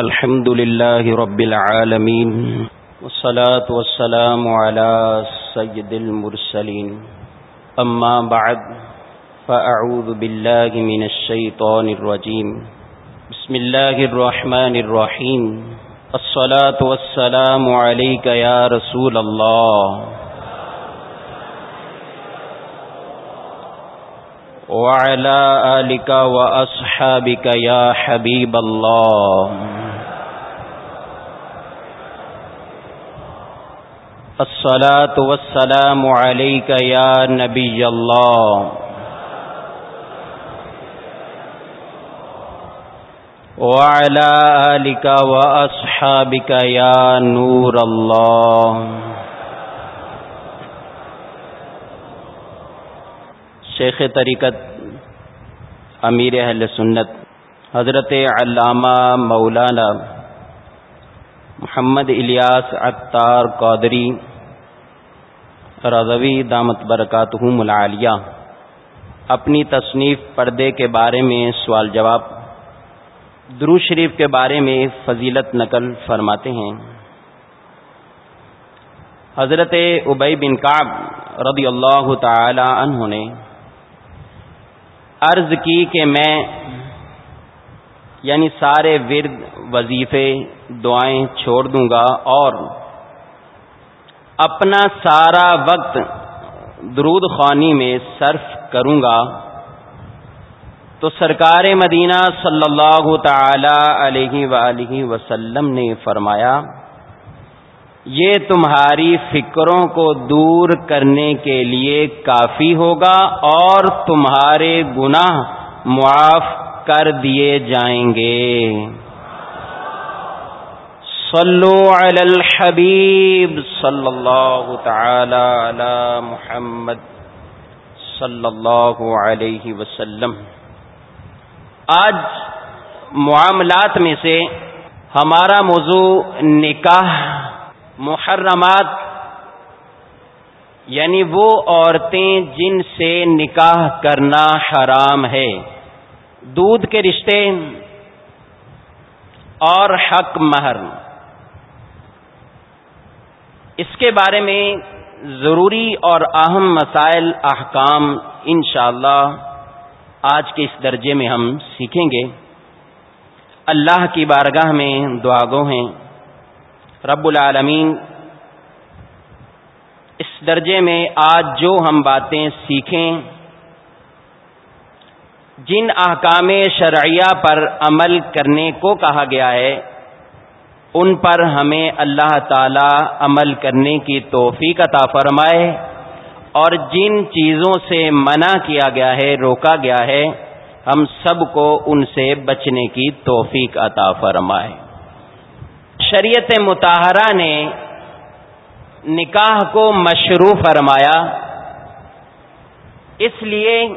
الحمد لله رب العالمين والصلاة والسلام على سيد المرسلين. أما بعد، فأعوذ بالله من الشيطان الرجيم. بسم الله الرحمن الرحيم. الصلاة والسلام عليك يا رسول الله. وعلى آلك وأصحابك يا حبيب الله. الصلاة والسلام عليك يا نبي الله. وعلى آلك وأصحابك يا نور الله. شیخ طریقت امیر اہل سنت حضرت علامہ مولانا محمد الیاس اختار قادری رضوی دامت برکات ملالیہ اپنی تصنیف پردے کے بارے میں سوال جواب۔ درو شریف کے بارے میں فضیلت نقل فرماتے ہیں۔ حضرت ابئی بن کاب رضی اللہ تعالی عنہ نے عرض کی کہ میں یعنی سارے ورد وظیفے دعائیں چھوڑ دوں گا اور اپنا سارا وقت درود خانی میں صرف کروں گا تو سرکار مدینہ صلی اللہ تعالی علیہ وآلہ وسلم نے فرمایا، یہ تمہاری فکروں کو دور کرنے کے لیے کافی ہوگا اور تمہارے گناہ معاف کر دیے جائیں گے۔ صلو علی الحبیب صلی اللہ تعالی علی محمد صلی اللہ علیہ وسلم۔ آج معاملات میں سے ہمارا موضوع نکاح، محرمات یعنی وہ عورتیں جن سے نکاح کرنا حرام ہے۔ دودھ کے رشتے اور حق مہر۔ اس کے بارے میں ضروری اور اہم مسائل، احکام انشاءاللہ اللہ آج کے اس درجے میں ہم سیکھیں گے۔ اللہ کی بارگاہ میں دعا گو ہیں۔ رب العالمین، اس درجے میں آج جو ہم باتیں سیکھیں، جن احکام شرعیہ پر عمل کرنے کو کہا گیا ہے ان پر ہمیں اللہ تعالی عمل کرنے کی توفیق عطا فرمائے اور جن چیزوں سے منع کیا گیا ہے، روکا گیا ہے، ہم سب کو ان سے بچنے کی توفیق عطا فرمائے۔ شریعت متحرہ نے نکاح کو مشروع فرمایا۔ اس لیے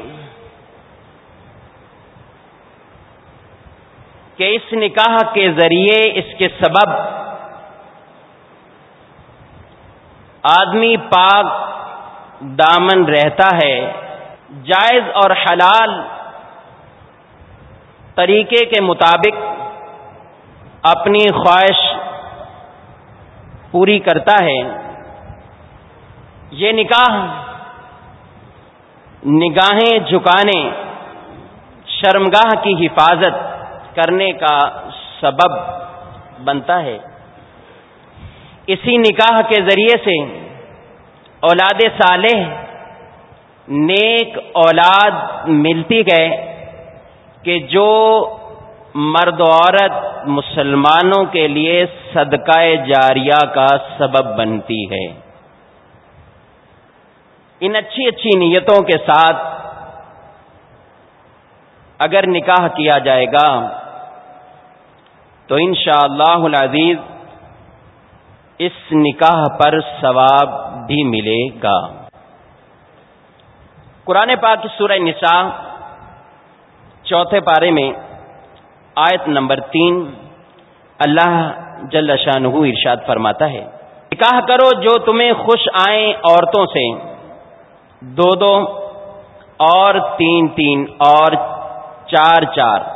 کہ اس نکاح کے ذریعے اس کے سبب آدمی پاک دامن رہتا ہے، جائز اور حلال طریقے کے مطابق اپنی خواہش پوری کرتا ہے۔ یہ نکاح نگاہیں جھکانے، شرمگاہ کی حفاظت کرنے کا سبب بنتا ہے۔ اسی نکاح کے ذریعے سے اولاد صالح نیک اولاد ملتی گئے کہ جو مرد و عورت مسلمانوں کے لیے صدقہ جاریہ کا سبب بنتی ہے۔ ان اچھی اچھی نیتوں کے ساتھ اگر نکاح کیا جائے گا تو انشاء اللہ العزیز اس نکاح پر ثواب بھی ملے گا۔ قرآن پاک سورہ نساء چوتھے پارے میں آیت نمبر تین اللہ جل شاہ ارشاد فرماتا ہے۔ نکاح کرو جو تمہیں خوش آئیں عورتوں سے۔ دو دو اور تین تین اور چار چار۔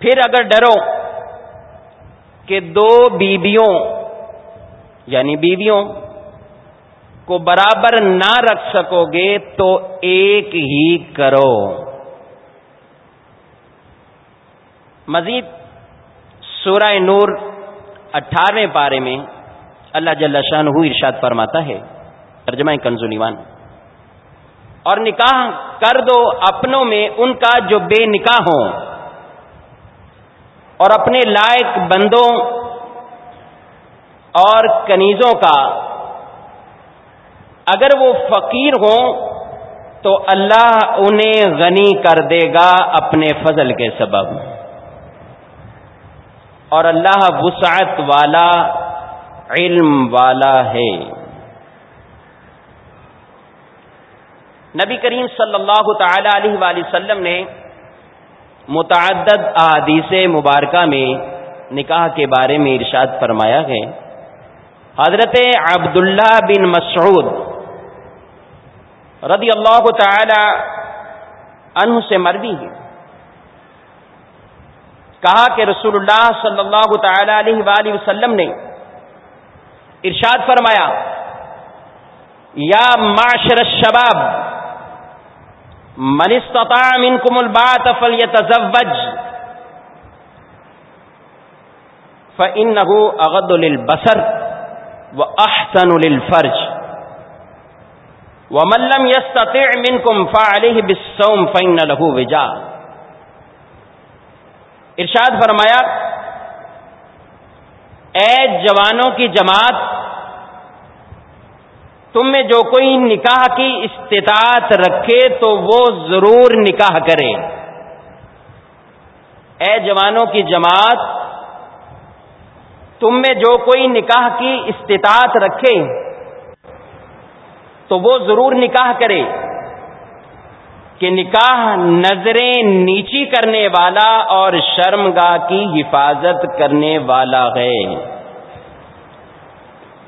پھر اگر ڈرو کہ دو بیویوں یعنی بیویوں، کو برابر نہ رکھ سکو گے تو ایک ہی کرو۔ مزید سورہ نور اٹھارہویں پارے میں اللہ جل شان ارشاد فرماتا ہے، ترجمہ کنزولیوان اور نکاح کر دو اپنوں میں ان کا جو بے نکاح ہوں۔ اور اپنے لائق بندوں اور کنیزوں کا اگر وہ فقیر ہوں تو اللہ انہیں غنی کر دے گا اپنے فضل کے سبب۔ اور اللہ وسعت والا، علم والا ہے۔ نبی کریم صلی اللہ تعالی علیہ وآلہ وسلم نے متعدد احادیث مبارکہ میں نکاح کے بارے میں ارشاد فرمایا ہے۔ حضرت عبداللہ بن مسعود رضی اللہ تعالی عنہ سے مروی ہے۔ کہا کہ رسول اللہ صلی اللہ تعالی علیہ وآلہ وسلم نے ارشاد فرمایا، یا معاشر الشباب من استطاع منكم الباعة فليتزوج فإنه أغض للبصر وأحسن للفرج. ومن لم يستطع منكم فعليه بالصوم فإن له وجاء. ارشاد فرمایا، اے جوانوں کی جماعت تم میں جو کوئی نکاح کی استطاعت رکھے تو وہ ضرور نکاح کرے۔ اے جوانوں کی جماعت، تم میں جو کوئی نکاح کی استطاعت رکھے تو وہ ضرور نکاح کرے۔ کہ نکاح نظریں نیچی کرنے والا اور شرمگاہ کی حفاظت کرنے والا ہے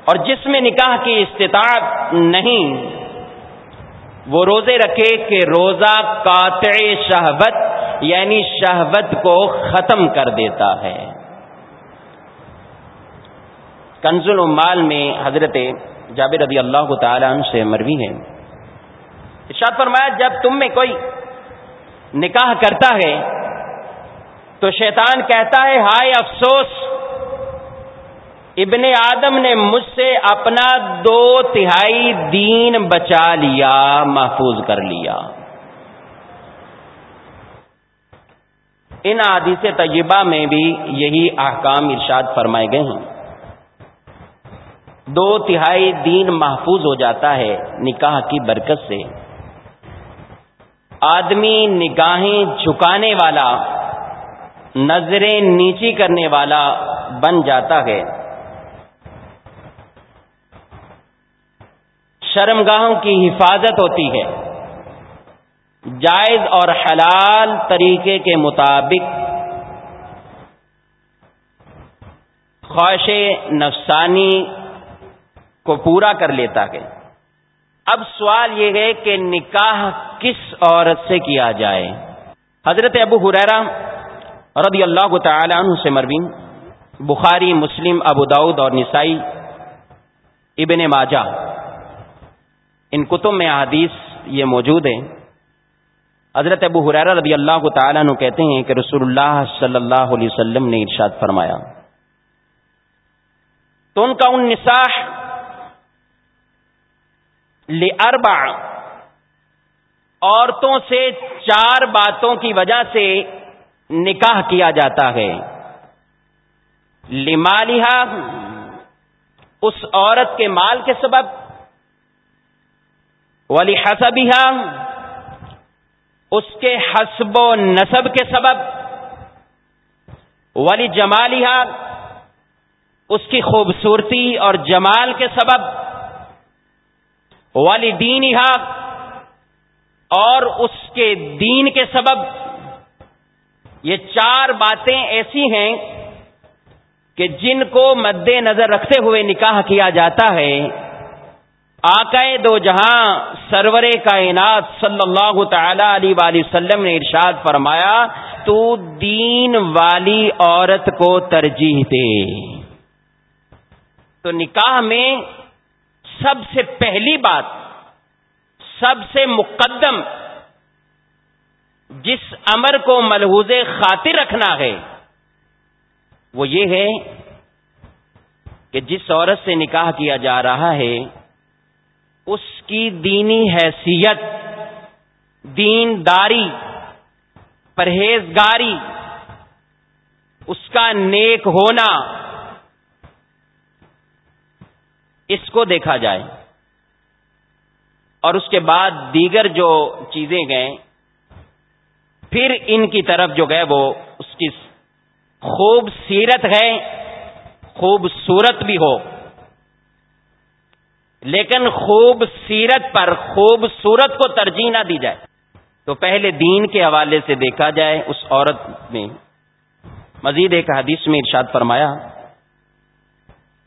اور جس میں نکاح کی استطاعت نہیں، وہ روزے رکھے کہ روزہ قاطع شہبت یعنی شہبت کو ختم کر دیتا ہے۔ کنزل مال میں حضرت جابر رضی اللہ تعالی عنہ سے مروی ہے۔ ارشاد فرمایا، جب تم میں کوئی نکاح کرتا ہے تو شیطان کہتا ہے، ہائے افسوس! ابن آدم نے مجھ سے اپنا دو تہائی دین بچا لیا، محفوظ کر لیا۔ ان حادیث طیبہ میں بھی یہی احکام ارشاد فرمائے گئے ہیں۔ دو تہائی دین محفوظ ہو جاتا ہے نکاح کی برکت سے۔ آدمی نگاہیں جھکانے والا، نظریں نیچی کرنے والا بن جاتا ہے۔ شرمگاہوں کی حفاظت ہوتی ہے۔ جائز اور حلال طریقے کے مطابق خواہش نفسانی کو پورا کر لیتا ہے۔ اب سوال یہ ہے کہ نکاح کس عورت سے کیا جائے؟ حضرت ابو حریرا رضی اللہ تعالی عنہ سے مروین، بخاری، مسلم، ابو داود اور نسائی، ابن ماجہ۔ ان کتب میں حدیث یہ موجود ہے حضرت ابو حریرا رضی اللہ تعالیٰ عنہ کہتے ہیں کہ رسول اللہ صلی اللہ علیہ وسلم نے ارشاد فرمایا تو ان کا ان نساح لربع عورتوں سے چار باتوں کی وجہ سے نکاح کیا جاتا ہے۔ لمالحا اس عورت کے مال کے سبب ولی حسبہ اس کے حسب و نصب کے سبب ولی جمالیہ اس کی خوبصورتی اور جمال کے سبب والی دین اور اس کے دین کے سبب۔ یہ چار باتیں ایسی ہیں کہ جن کو مد نظر رکھتے ہوئے نکاح کیا جاتا ہے۔ آقائے دو جہاں سرور کائنات صلی اللہ تعالی علیہ وآلہ وسلم نے ارشاد فرمایا، تو دین والی عورت کو ترجیح دے۔ تو نکاح میں سب سے پہلی بات، سب سے مقدم، جس امر کو ملحوظ خاطر رکھنا ہے، وہ یہ ہے کہ جس عورت سے نکاح کیا جا رہا ہے اس کی دینی حیثیت، دینداری، پرہیزگاری، اس کا نیک ہونا، اس کو دیکھا جائے۔ اور اس کے بعد دیگر جو چیزیں گئے پھر ان کی طرف جو گئے وہ اس کی خوب سیرت ہے، خوبصورت بھی ہو۔ لیکن خوب سیرت پر خوبصورت کو ترجیح نہ دی جائے۔ تو پہلے دین کے حوالے سے دیکھا جائے اس عورت میں۔ مزید ایک حدیث میں ارشاد فرمایا،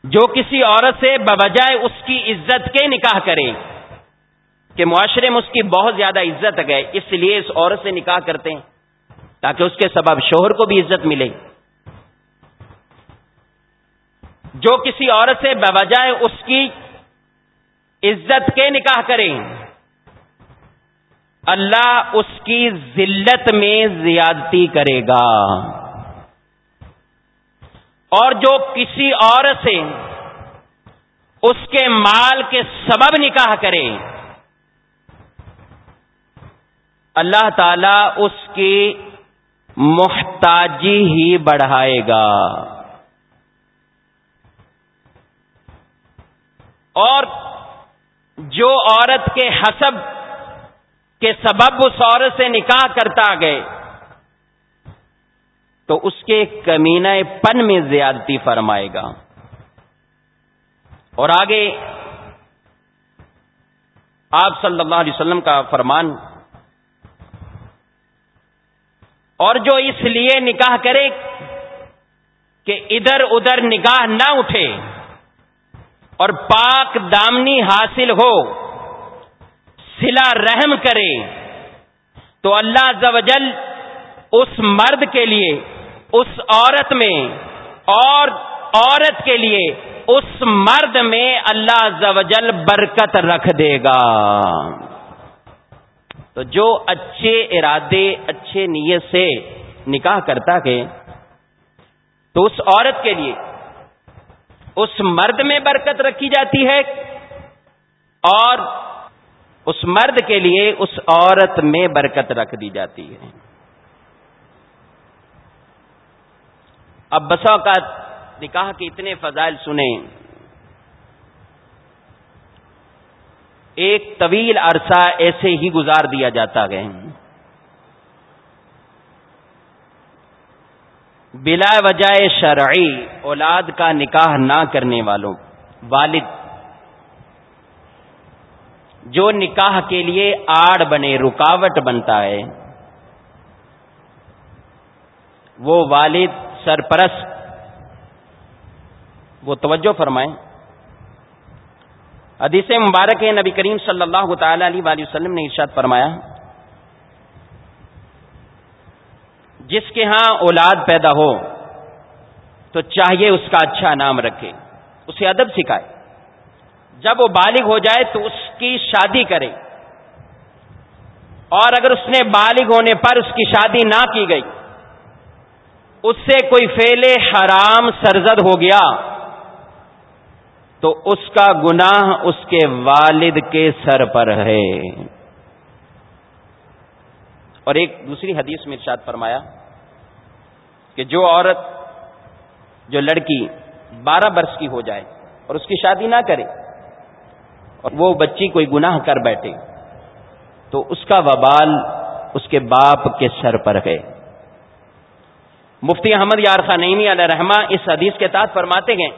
جو کسی عورت سے بجائے اس کی عزت کے نکاح کرے، کہ معاشرے میں اس کی بہت زیادہ عزت گئے اس لیے اس عورت سے نکاح کرتے ہیں، تاکہ اس کے سبب شوہر کو بھی عزت ملے۔ جو کسی عورت سے بجائے اس کی عزت کے نکاح کریں۔ اللہ اس کی ذلت میں زیادتی کرے گا۔ اور جو کسی عورت سے اس کے مال کے سبب نکاح کرے، اللہ تعالی اس کی محتاجی ہی بڑھائے گا۔ اور جو عورت کے حسب کے سبب اس عورت سے نکاح کرتا گئے، تو اس کے کمینہ پن میں زیادتی فرمائے گا۔ اور آگے آپ صلی اللہ علیہ وسلم کا فرمان، اور جو اس لیے نکاح کرے کہ ادھر ادھر نگاہ نہ اٹھے اور پاک دامنی حاصل ہو سلا رحم کرے، تو اللہ زوجل اس مرد کے لیے، اس عورت میں، اور عورت کے لیے، اس مرد میں اللہ زوجل برکت رکھ دے گا۔ تو جو اچھے ارادے، اچھے نیت سے نکاح کرتا ہے، تو اس عورت کے لیے اس مرد میں برکت رکھی جاتی ہے اور اس مرد کے لیے اس عورت میں برکت رکھ دی جاتی ہے۔ اب بسوں کا نکاح کے اتنے فضائل سنیں۔ ایک طویل عرصہ ایسے ہی گزار دیا جاتا گئے بلا وجہ شرعی اولاد کا نکاح نہ کرنے والوں، والد۔ جو نکاح کے لیے آڑ بنے، رکاوٹ بنتا ہے، وہ والد سرپرست۔ وہ توجہ فرمائیں۔ حدیث مبارک ہے، نبی کریم صلی اللہ تعالی علیہ وآلہ وسلم نے ارشاد فرمایا جس کے ہاں اولاد پیدا ہو، تو چاہیے اس کا اچھا نام رکھے، اسے ادب سکھائے۔ جب وہ بالغ ہو جائے تو اس کی شادی کرے۔ اور اگر اس نے بالغ ہونے پر اس کی شادی نہ کی گئی، اس سے کوئی فیل حرام سرزد ہو گیا، تو اس کا گناہ اس کے والد کے سر پر ہے۔ اور ایک دوسری حدیث میں ارشاد فرمایا کہ جو عورت، جو لڑکی بارہ برس کی ہو جائے اور اس کی شادی نہ کرے اور وہ بچی کوئی گناہ کر بیٹھے، تو اس کا وبال اس کے باپ کے سر پر ہے۔ مفتی احمد یار خان علیہ رحمہ اس حدیث کے تحت فرماتے ہیں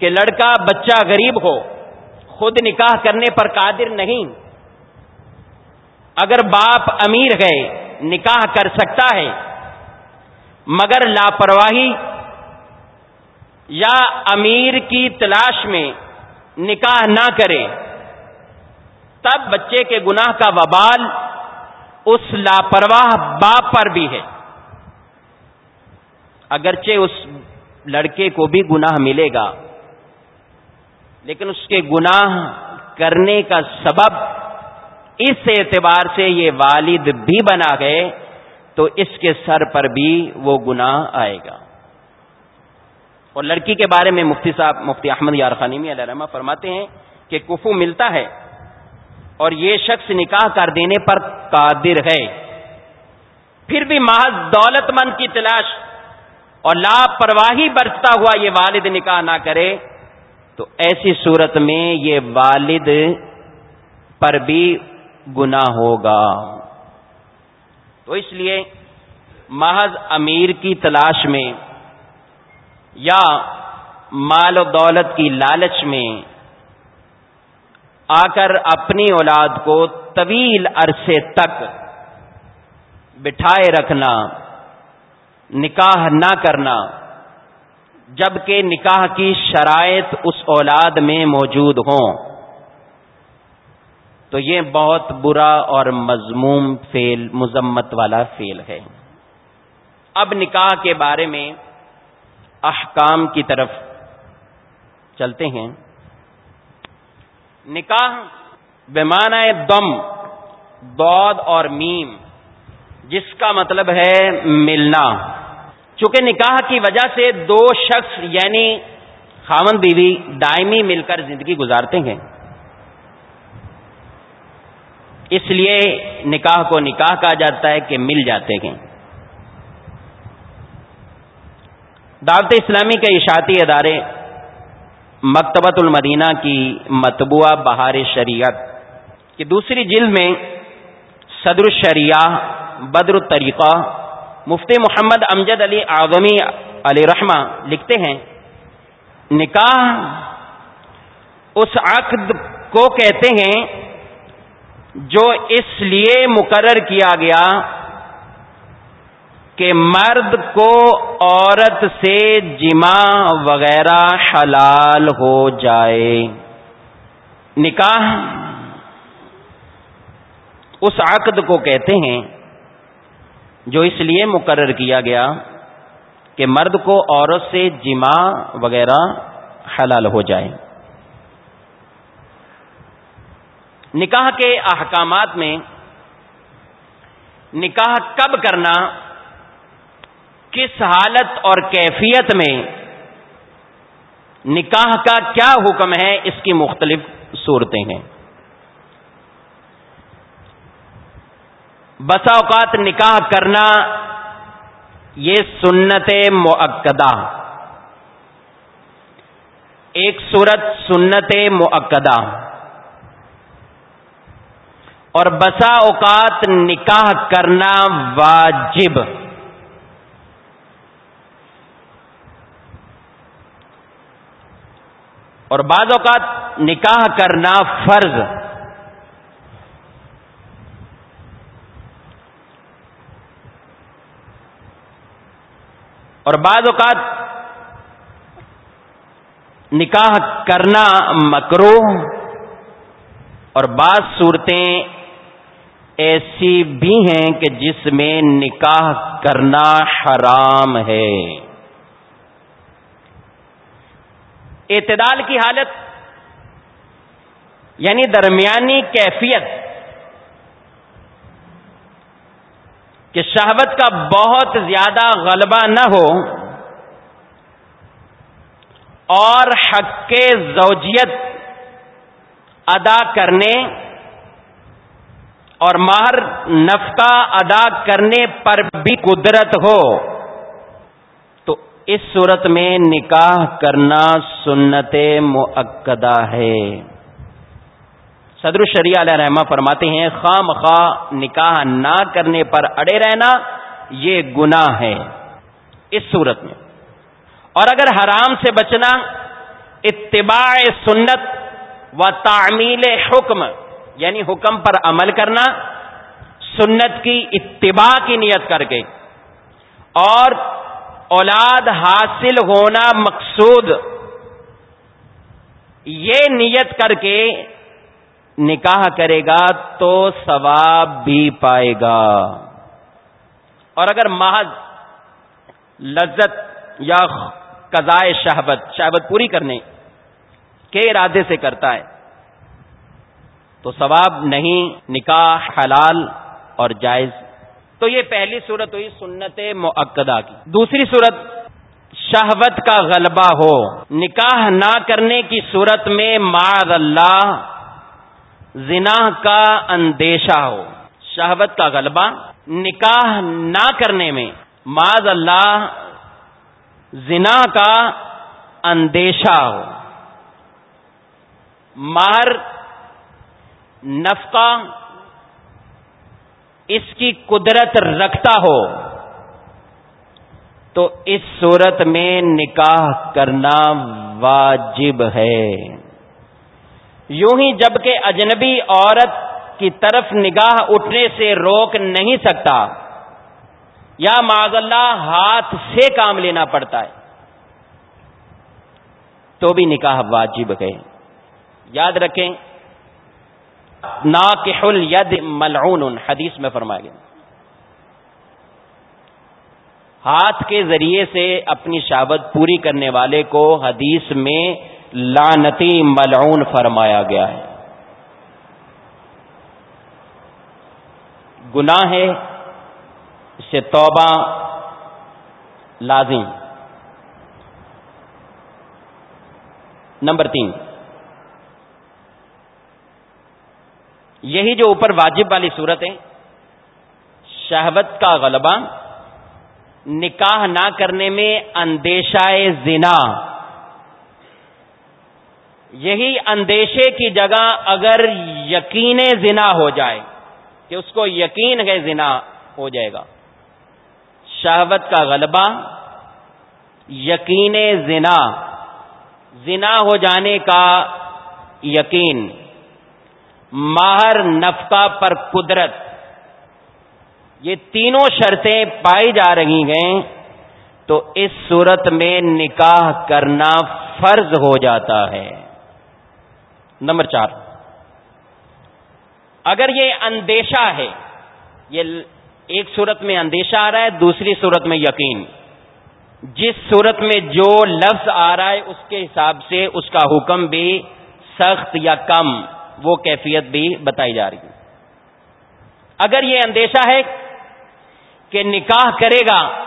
کہ لڑکا بچہ غریب ہو، خود نکاح کرنے پر قادر نہیں اگر باپ امیر گئے نکاح کر سکتا ہے، مگر لاپرواہی یا امیر کی تلاش میں نکاح نہ کرے، تب بچے کے گناہ کا وبال اس لاپرواہ باپ پر بھی ہے۔ اگرچہ اس لڑکے کو بھی گناہ ملے گا، لیکن اس کے گناہ کرنے کا سبب اس اعتبار سے یہ والد بھی بنا گئے تو اس کے سر پر بھی وہ گناہ آئے گا۔ اور لڑکی کے بارے میں مفتی صاحب، مفتی احمد یارخانیمی علیہ رحمہ فرماتے ہیں کہ کفو ملتا ہے اور یہ شخص نکاح کر دینے پر قادر ہے۔ پھر بھی محض دولت مند کی تلاش اور لاپرواہی برتتا ہوا یہ والد نکاح نہ کرے تو ایسی صورت میں یہ والد پر بھی گنا ہوگا۔ تو اس لیے محض امیر کی تلاش میں یا مال و دولت کی لالچ میں آ کر اپنی اولاد کو طویل عرصے تک بٹھائے رکھنا، نکاح نہ کرنا، جبکہ نکاح کی شرائط اس اولاد میں موجود ہوں۔ تو یہ بہت برا اور مضموم فیل مذمت والا فیل ہے۔ اب نکاح کے بارے میں احکام کی طرف چلتے ہیں۔ نکاح بیمانہ دم، دود اور میم، جس کا مطلب ہے ملنا۔ چونکہ نکاح کی وجہ سے دو شخص یعنی خامن بیوی، دائمی مل کر زندگی گزارتے ہیں۔ اس لیے نکاح کو نکاح کہا جاتا ہے کہ مل جاتے ہیں۔ دعوت اسلامی کے اشاعتی ادارے مکتبۃ المدینہ کی متبوعہ بہار شریعت کی دوسری جلد میں صدر الشریعہ بدر الطریقہ مفتی محمد امجد علی اعظمی علی رحمہ لکھتے ہیں، نکاح اس عقد کو کہتے ہیں جو اس لیے مقرر کیا گیا کہ مرد کو عورت سے جمع وغیرہ حلال ہو جائے۔ نکاح اس عقد کو کہتے ہیں جو اس لیے مقرر کیا گیا کہ مرد کو عورت سے جمع وغیرہ حلال ہو جائے۔ نکاح کے احکامات میں نکاح کب کرنا، کس حالت اور کیفیت میں نکاح کا کیا حکم ہے، اس کی مختلف صورتیں ہیں۔ بسا اوقات نکاح کرنا، یہ سنت معقدہ۔ ایک صورت سنت معقدہ۔ اور بسا اوقات نکاح کرنا واجب۔ اور بعض اوقات نکاح کرنا فرض۔ اور بعض اوقات نکاح کرنا مکرو اور بعض صورتیں ایسی بھی ہیں کہ جس میں نکاح کرنا حرام ہے۔ اعتدال کی حالت یعنی درمیانی کیفیت، کہ شہوت کا بہت زیادہ غلبہ نہ ہو اور حق زوجیت ادا کرنے اور مہر نفقہ ادا کرنے پر بھی قدرت ہو، تو اس صورت میں نکاح کرنا سنت معقدہ ہے۔ صدر الشریعہ علیہ رحمہ فرماتے ہیں، خام خواہ نکاح نہ کرنے پر اڑے رہنا یہ گناہ ہے۔ اس صورت میں۔ اور اگر حرام سے بچنا، اتباع سنت و تعمیل حکم یعنی حکم پر عمل کرنا، سنت کی اتباع کی نیت کر کے۔ اور اولاد حاصل ہونا مقصود۔ یہ نیت کر کے نکاح کرے گا تو ثواب بھی پائے گا۔ اور اگر محض لذت یا قضائے شہبت شہبت پوری کرنے کے ارادے سے کرتا ہے تو ثواب نہیں، نکاح حلال اور جائز۔ تو یہ پہلی صورت ہوئی سنت معقدہ کی۔ دوسری صورت، شہوت کا غلبہ ہو۔ نکاح نہ کرنے کی صورت میں معذ اللہ زنا کا اندیشہ ہو۔ شہوت کا غلبہ۔ نکاح نہ کرنے میں معذ اللہ زنا کا اندیشہ ہو۔ مہر نفقہ اس کی قدرت رکھتا ہو تو اس صورت میں نکاح کرنا واجب ہے۔ یوں ہی جبکہ اجنبی عورت کی طرف نگاہ اٹھنے سے روک نہیں سکتا، یا معذ اللہ ہاتھ سے کام لینا پڑتا ہے، تو بھی نکاح واجب ہے۔ یاد رکھیں نا ید ملعون حدیث میں فرمایا گیا۔ ہاتھ کے ذریعے سے اپنی شابت پوری کرنے والے کو حدیث میں لانتی ملعون فرمایا گیا ہے۔ گناہ ہے، اس سے توبہ لازم۔ نمبر تین۔ یہی جو اوپر واجب والی صورت ہے شہوت کا غلبہ، نکاح نہ کرنے میں اندیشہ زنا۔ یہی اندیشے کی جگہ اگر یقین زنا ہو جائے، کہ اس کو یقین ہے زنا ہو جائے گا۔ شہوت کا غلبہ، یقین زنا۔ زنا ہو جانے کا یقین۔ ماہر نفقہ پر قدرت۔ یہ تینوں شرطیں پائی جا رہی ہیں تو اس صورت میں نکاح کرنا فرض ہو جاتا ہے۔ نمبر چار۔ اگر یہ اندیشہ ہے، یہ ایک صورت میں اندیشہ آ رہا ہے، دوسری صورت میں یقین۔ جس صورت میں جو لفظ آ رہا ہے، اس کے حساب سے اس کا حکم بھی سخت یا کم۔ وہ کیفیت بھی بتائی جا رہی ہے۔ اگر یہ اندیشہ ہے کہ نکاح کرے گا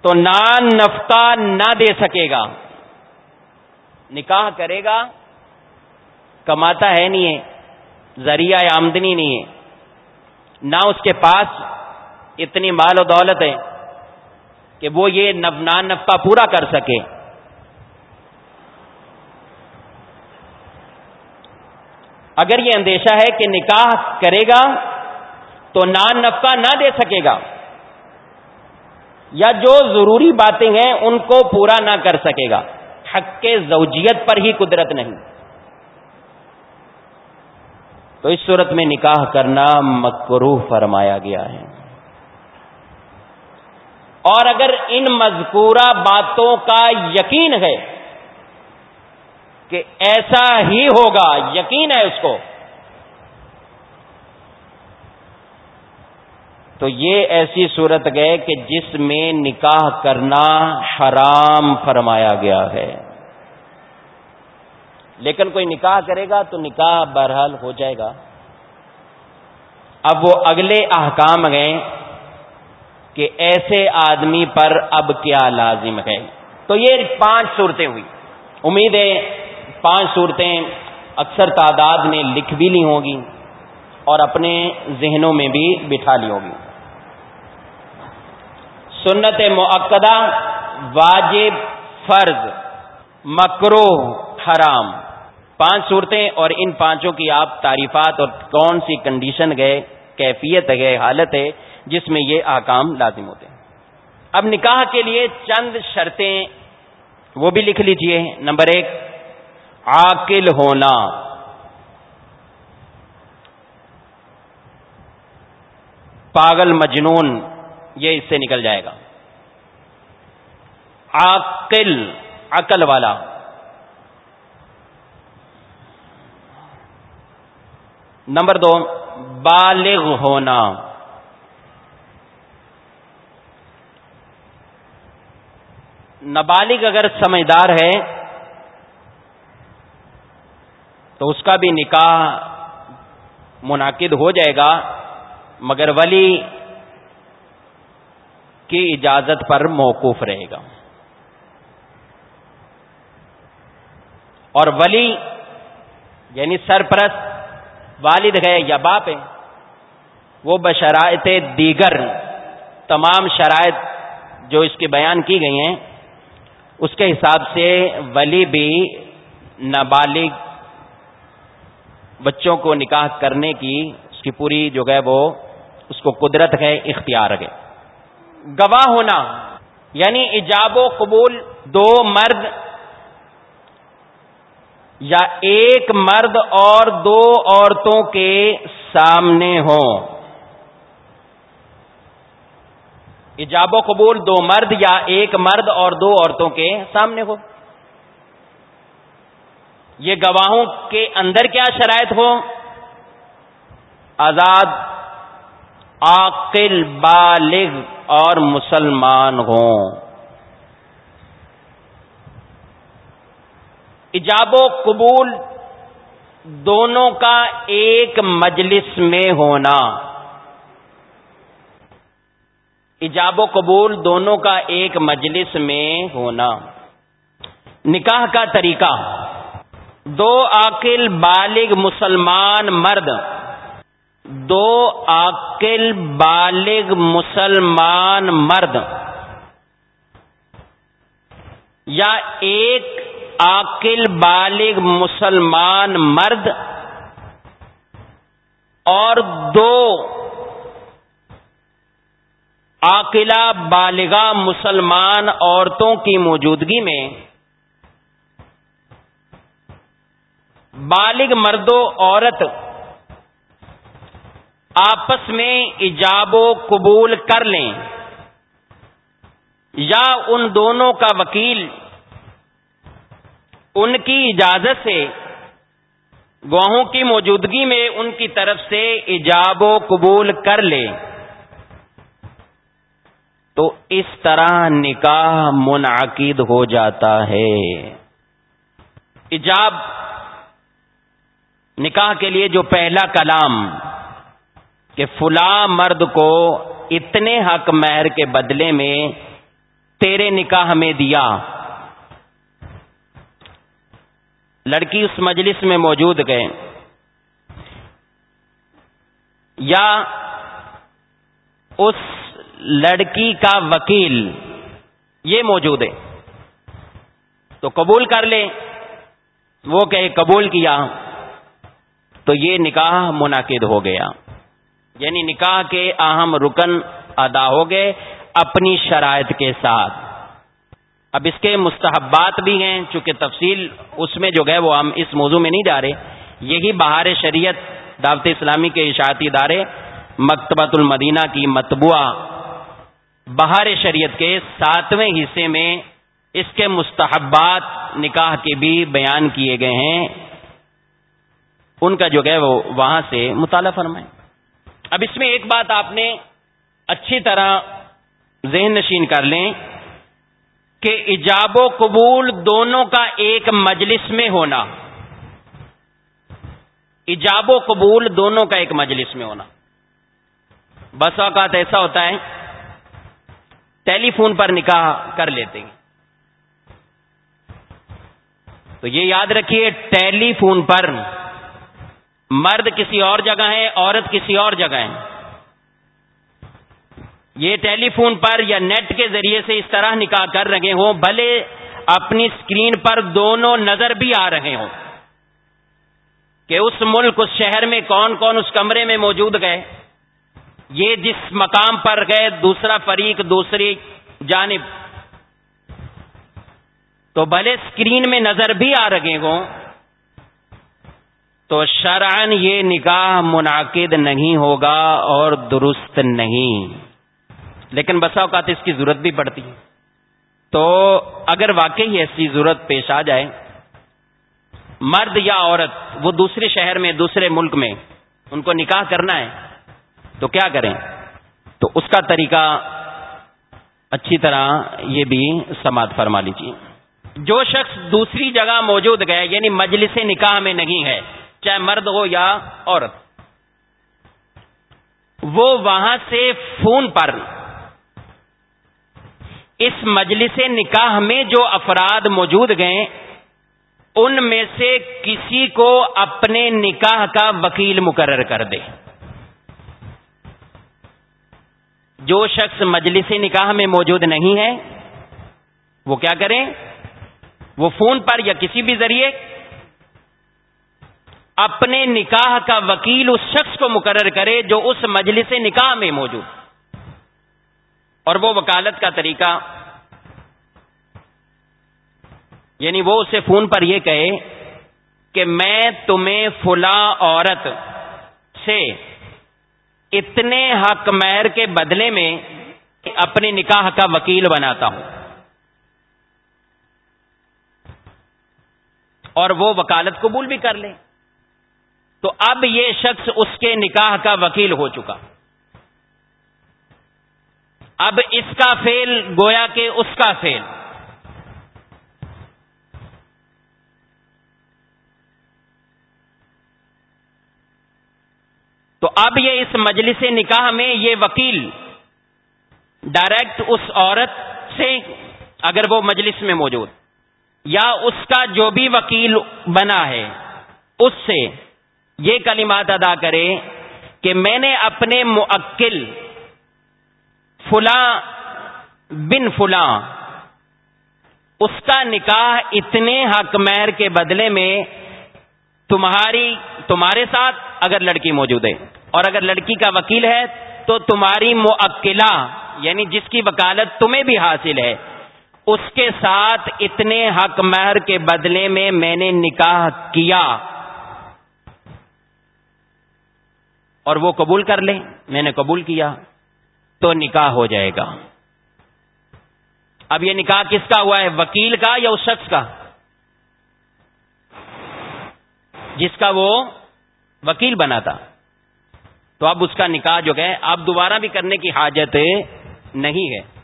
تو نان نفتا نہ دے سکے گا۔ نکاح کرے گا، کماتا ہے نہیں ہے، ذریعہ آمدنی نہیں ہے۔ نہ اس کے پاس اتنی مال و دولت ہے کہ وہ یہ نان نفتا پورا کر سکے۔ اگر یہ اندیشہ ہے کہ نکاح کرے گا تو نان نفقہ نہ دے سکے گا، یا جو ضروری باتیں ہیں ان کو پورا نہ کر سکے گا۔ حق کے زوجیت پر ہی قدرت نہیں۔ تو اس صورت میں نکاح کرنا مکرو فرمایا گیا ہے۔ اور اگر ان مذکورہ باتوں کا یقین ہے کہ ایسا ہی ہوگا، یقین ہے اس کو۔ تو یہ ایسی صورت گئے کہ جس میں نکاح کرنا حرام فرمایا گیا ہے۔ لیکن کوئی نکاح کرے گا تو نکاح بہرحال ہو جائے گا۔ اب وہ اگلے احکام گئے کہ ایسے آدمی پر اب کیا لازم ہے۔ تو یہ پانچ صورتیں ہوئی۔ امید ہے پانچ صورتیں اکثر تعداد نے لکھ بھی لی ہوں گی اور اپنے ذہنوں میں بھی بٹھا لی ہوگی۔ سنت معقدہ واجب، فرض مکرو حرام۔ پانچ صورتیں اور ان پانچوں کی آپ تعریفات اور کون سی کنڈیشن گئے، کیفیت ہے حالت ہے، جس میں یہ آکام لازم ہوتے ہیں۔ اب نکاح کے لیے چند شرطیں وہ بھی لکھ لیجیے۔ نمبر ایک عاقل ہونا۔ پاگل مجنون یہ اس سے نکل جائے گا۔ عقل عقل والا۔ نمبر دو، بالغ ہونا۔ نابالغ اگر سمجھدار ہے تو اس کا بھی نکاح منعقد ہو جائے گا، مگر ولی کی اجازت پر موقوف رہے گا۔ اور ولی یعنی سرپرست والد ہے یا باپ ہے، وہ بشرائط دیگر تمام شرائط جو اس کی بیان کی گئی ہیں، اس کے حساب سے ولی بھی نابالغ بچوں کو نکاح کرنے کی اس کی پوری جو ہے وہ اس کو قدرت ہے، اختیار ہے۔ گواہ ہونا یعنی ایجاب و قبول دو مرد یا ایک مرد اور دو عورتوں کے سامنے ہوں۔ ایجاب و قبول دو مرد یا ایک مرد اور دو عورتوں کے سامنے ہو۔ یہ گواہوں کے اندر کیا شرائط ہو؟ آزاد، عاقل، بالغ اور مسلمان ہوں۔ ایجاب و قبول دونوں کا ایک مجلس میں ہونا۔ ایجاب و قبول دونوں کا ایک مجلس میں ہونا۔ نکاح کا طریقہ۔ دو عاقل بالغ مسلمان مرد دو عاقل بالغ مسلمان مرد یا ایک عاقل بالغ مسلمان مرد اور دو عاقلہ بالغا مسلمان عورتوں کی موجودگی میں بالغ مرد و عورت آپس میں ایجاب و قبول کر لیں یا ان دونوں کا وکیل ان کی اجازت سے گواہوں کی موجودگی میں ان کی طرف سے ایجاب و قبول کر لے تو اس طرح نکاح منعقد ہو جاتا ہے۔ ایجاب نکاح کے لیے جو پہلا کلام کہ فلاں مرد کو اتنے حق مہر کے بدلے میں تیرے نکاح میں دیا۔ لڑکی اس مجلس میں موجود گئے یا اس لڑکی کا وکیل یہ موجود ہے۔ تو قبول کر لے۔ وہ کہ قبول کیا۔ تو یہ نکاح منعقد ہو گیا۔ یعنی نکاح کے اہم رکن ادا ہو گئے اپنی شرائط کے ساتھ۔ اب اس کے مستحبات بھی ہیں، چونکہ تفصیل اس میں جو گئے وہ ہم اس موضوع میں نہیں جا رہے۔ یہی بہار شریعت دعوت اسلامی کے اشاعتی ادارے مکتبۃ المدینہ کی متبوعہ بہار شریعت کے ساتویں حصے میں اس کے مستحبات نکاح کے بھی بیان کیے گئے ہیں۔ ان کا جو ہے وہ وہاں سے مطالعہ فرمائیں اب اس میں ایک بات آپ نے اچھی طرح ذہن نشین کر لیں کہ ایجاب و قبول دونوں کا ایک مجلس میں ہونا۔ ایجاب و قبول دونوں کا ایک مجلس میں ہونا۔ بس اوقات ایسا ہوتا ہے، ٹیلی فون پر نکاح کر لیتے ہیں۔ تو یہ یاد رکھیے، ٹیلی فون پر مرد کسی اور جگہ ہے، عورت کسی اور جگہ ہے۔ یہ ٹیلی فون پر یا نیٹ کے ذریعے سے اس طرح نکاح کر رہے ہوں، بھلے اپنی اسکرین پر دونوں نظر بھی آ رہے ہوں۔ کہ اس ملک، اس شہر میں کون کون اس کمرے میں موجود گئے۔ یہ جس مقام پر گئے، دوسرا فریق، دوسری جانب۔ تو بھلے اسکرین میں نظر بھی آ رہے ہوں تو شرعن یہ نکاح منعقد نہیں ہوگا اور درست نہیں۔ لیکن بسا اوقات اس کی ضرورت بھی پڑتی ہے۔ تو اگر واقعی ایسی ضرورت پیش آ جائے، مرد یا عورت، وہ دوسرے شہر میں، دوسرے ملک میں ان کو نکاح کرنا ہے، تو کیا کریں؟ تو اس کا طریقہ اچھی طرح یہ بھی سماعت فرما لیجیے جو شخص دوسری جگہ موجود گئے یعنی مجلس نکاح میں نہیں ہے چاہے مرد ہو یا عورت، وہ وہاں سے فون پر اس مجلس نکاح میں جو افراد موجود گئے، ان میں سے کسی کو اپنے نکاح کا وکیل مقرر کر دے۔ جو شخص مجلس نکاح میں موجود نہیں ہے، وہ کیا کریں؟ وہ فون پر یا کسی بھی ذریعے اپنے نکاح کا وکیل اس شخص کو مقرر کرے جو اس مجلس نکاح میں موجود اور وہ وکالت کا طریقہ یعنی وہ اسے فون پر یہ کہے کہ میں تمہیں فلاں عورت سے اتنے حق مہر کے بدلے میں اپنے نکاح کا وکیل بناتا ہوں۔ اور وہ وکالت قبول بھی کر لے تو اب یہ شخص اس کے نکاح کا وکیل ہو چکا۔ اب اس کا فیل گویا کہ اس کا فیل تو اب یہ اس مجلس نکاح میں یہ وکیل ڈائریکٹ اس عورت سے اگر وہ مجلس میں موجود، یا اس کا جو بھی وکیل بنا ہے، اس سے یہ کلمات ادا کرے کہ میں نے اپنے معقل فلاں بن فلاں اس کا نکاح اتنے حق مہر کے بدلے میں تمہاری تمہارے ساتھ اگر لڑکی موجود ہے اور اگر لڑکی کا وکیل ہے تو تمہاری معقلہ یعنی جس کی وکالت تمہیں بھی حاصل ہے اس کے ساتھ اتنے حق مہر کے بدلے میں میں نے نکاح کیا اور وہ قبول کر لیں۔ میں نے قبول کیا تو نکاح ہو جائے گا۔ اب یہ نکاح کس کا ہوا ہے؟ وکیل کا یا اس شخص کا؟ جس کا وہ وکیل بنا تھا۔ تو اب اس کا نکاح جو ہے، اب دوبارہ بھی کرنے کی حاجت نہیں ہے۔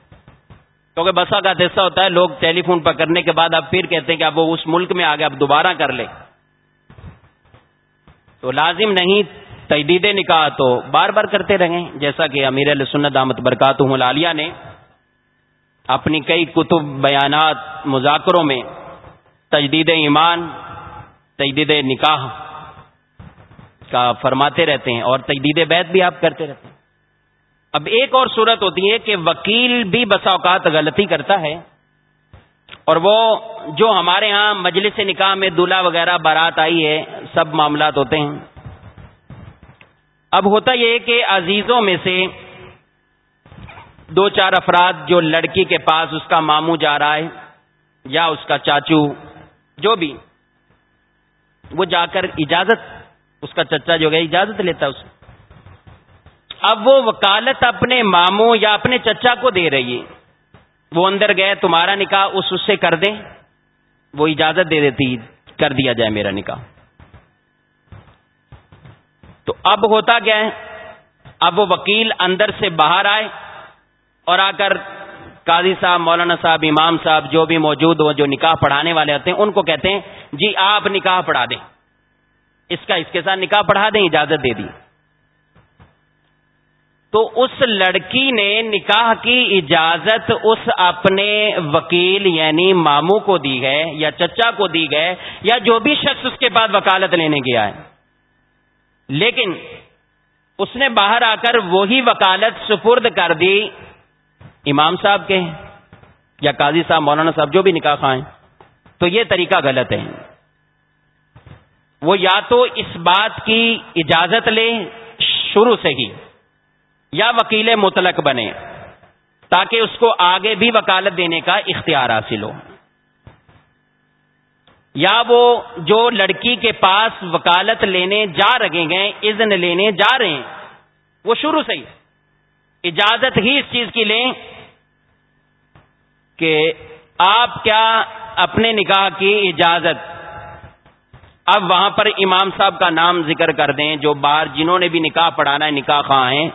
کیونکہ بسا کا حصہ ہوتا ہے، لوگ ٹیلی فون پر کرنے کے بعد اب پھر کہتے ہیں کہ اب وہ اس ملک میں آگے اب دوبارہ کر لے تو لازم نہیں تجدید نکاح تو بار بار کرتے رہیں۔ جیسا کہ امیر سنت دامت برکات لالیہ نے اپنی کئی کتب، بیانات، مذاکروں میں تجدید ایمان، تجدید نکاح کا فرماتے رہتے ہیں اور تجدید بیت بھی آپ کرتے رہتے ہیں۔ اب ایک اور صورت ہوتی ہے کہ وکیل بھی بسا اوقات غلطی کرتا ہے اور وہ جو ہمارے ہاں مجلس نکاح میں دلہا وغیرہ بارات آئی ہے، سب معاملات ہوتے ہیں۔ اب ہوتا یہ کہ عزیزوں میں سے دو چار افراد جو لڑکی کے پاس اس کا ماموں جا رہا ہے یا اس کا چاچو، جو بھی، وہ جا کر اجازت، اس کا چچا جو ہے، اجازت لیتا اس اب وہ وکالت اپنے ماموں یا اپنے چچا کو دے رہی ہے۔ وہ اندر گئے، تمہارا نکاح اس اس سے کر دیں۔ وہ اجازت دے دیتی، کر دیا جائے میرا نکاح۔ تو اب ہوتا کیا ہے؟ اب وہ وکیل اندر سے باہر آئے اور آ کر قاضی صاحب، مولانا صاحب، امام صاحب جو بھی موجود ہو جو نکاح پڑھانے والے ہوتے ہیں، ان کو کہتے ہیں جی آپ نکاح پڑھا دیں۔ اس کا اس کے ساتھ نکاح پڑھا دیں، اجازت دے دی۔ تو اس لڑکی نے نکاح کی اجازت اس اپنے وکیل یعنی ماموں کو دی ہے یا چچا کو دی گئے یا جو بھی شخص اس کے بعد وکالت لینے گیا ہے۔ لیکن اس نے باہر آ کر وہی وکالت سپرد کر دی۔ امام صاحب کے یا قاضی صاحب، مولانا صاحب، جو بھی نکاح خائیں تو یہ طریقہ غلط ہے۔ وہ یا تو اس بات کی اجازت لے شروع سے ہی، یا وکیل مطلق بنے، تاکہ اس کو آگے بھی وکالت دینے کا اختیار حاصل ہو۔ یا وہ جو لڑکی کے پاس وکالت لینے جا رہے ہیں، اذن لینے جا رہے ہیں، وہ شروع سے ہی اجازت ہی اس چیز کی لیں کہ آپ کیا اپنے نکاح کی اجازت اب وہاں پر امام صاحب کا نام ذکر کر دیں، جو باہر جنہوں نے بھی نکاح پڑھانا ہے، نکاح خواہ ہیں،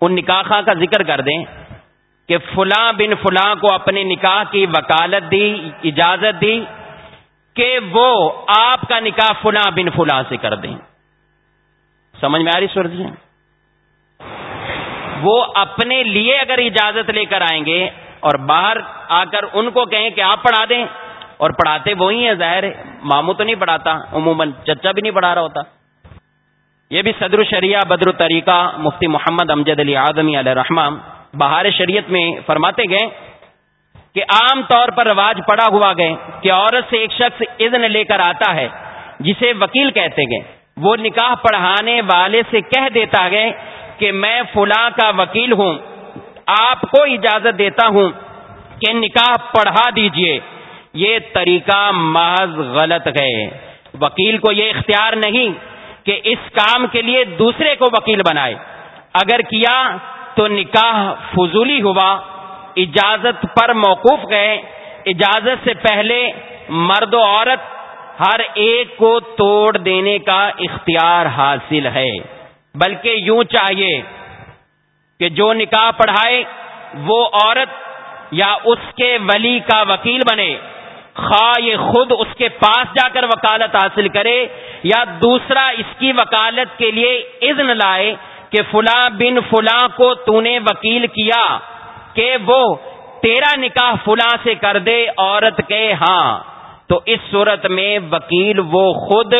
ان نکاح خواہ کا ذکر کر دیں کہ فلاں بن فلاں کو اپنے نکاح کی وکالت دی، اجازت دی کہ وہ آپ کا نکاح فلاں بن فلاں سے کر دیں۔ سمجھ میں آ رہی سورج جی؟ وہ اپنے لیے اگر اجازت لے کر آئیں گے اور باہر آ کر ان کو کہیں کہ آپ پڑھا دیں، اور پڑھاتے وہی ہیں ظاہر، ماموں تو نہیں پڑھاتا، عموماً چچا بھی نہیں پڑھا رہا ہوتا۔ یہ بھی صدر الشریعہ بدر الطریقہ مفتی محمد امجد علی آدمی علیہ رحمان بہار شریعت میں فرماتے گئے کہ عام طور پر رواج پڑا ہوا گئے کہ عورت سے ایک شخص اذن لے کر آتا ہے، جسے وکیل کہتے گئے۔ وہ نکاح پڑھانے والے سے کہہ دیتا گئے کہ میں فلاں کا وکیل ہوں، آپ کو اجازت دیتا ہوں کہ نکاح پڑھا دیجیے۔ یہ طریقہ محض غلط ہے۔ وکیل کو یہ اختیار نہیں کہ اس کام کے لیے دوسرے کو وکیل بنائے۔ اگر کیا تو نکاح فضولی ہوا۔ اجازت پر موقوف گئے۔ اجازت سے پہلے مرد و عورت ہر ایک کو توڑ دینے کا اختیار حاصل ہے۔ بلکہ یوں چاہیے کہ جو نکاح پڑھائے وہ عورت یا اس کے ولی کا وکیل بنے، خواہ یہ خود اس کے پاس جا کر وکالت حاصل کرے یا دوسرا اس کی وکالت کے لیے اذن لائے کہ فلاں بن فلاں کو تو نے وکیل کیا۔ کہ وہ تیرا نکاح فلاں سے کر دے عورت کے ہاں۔ تو اس صورت میں وکیل وہ خود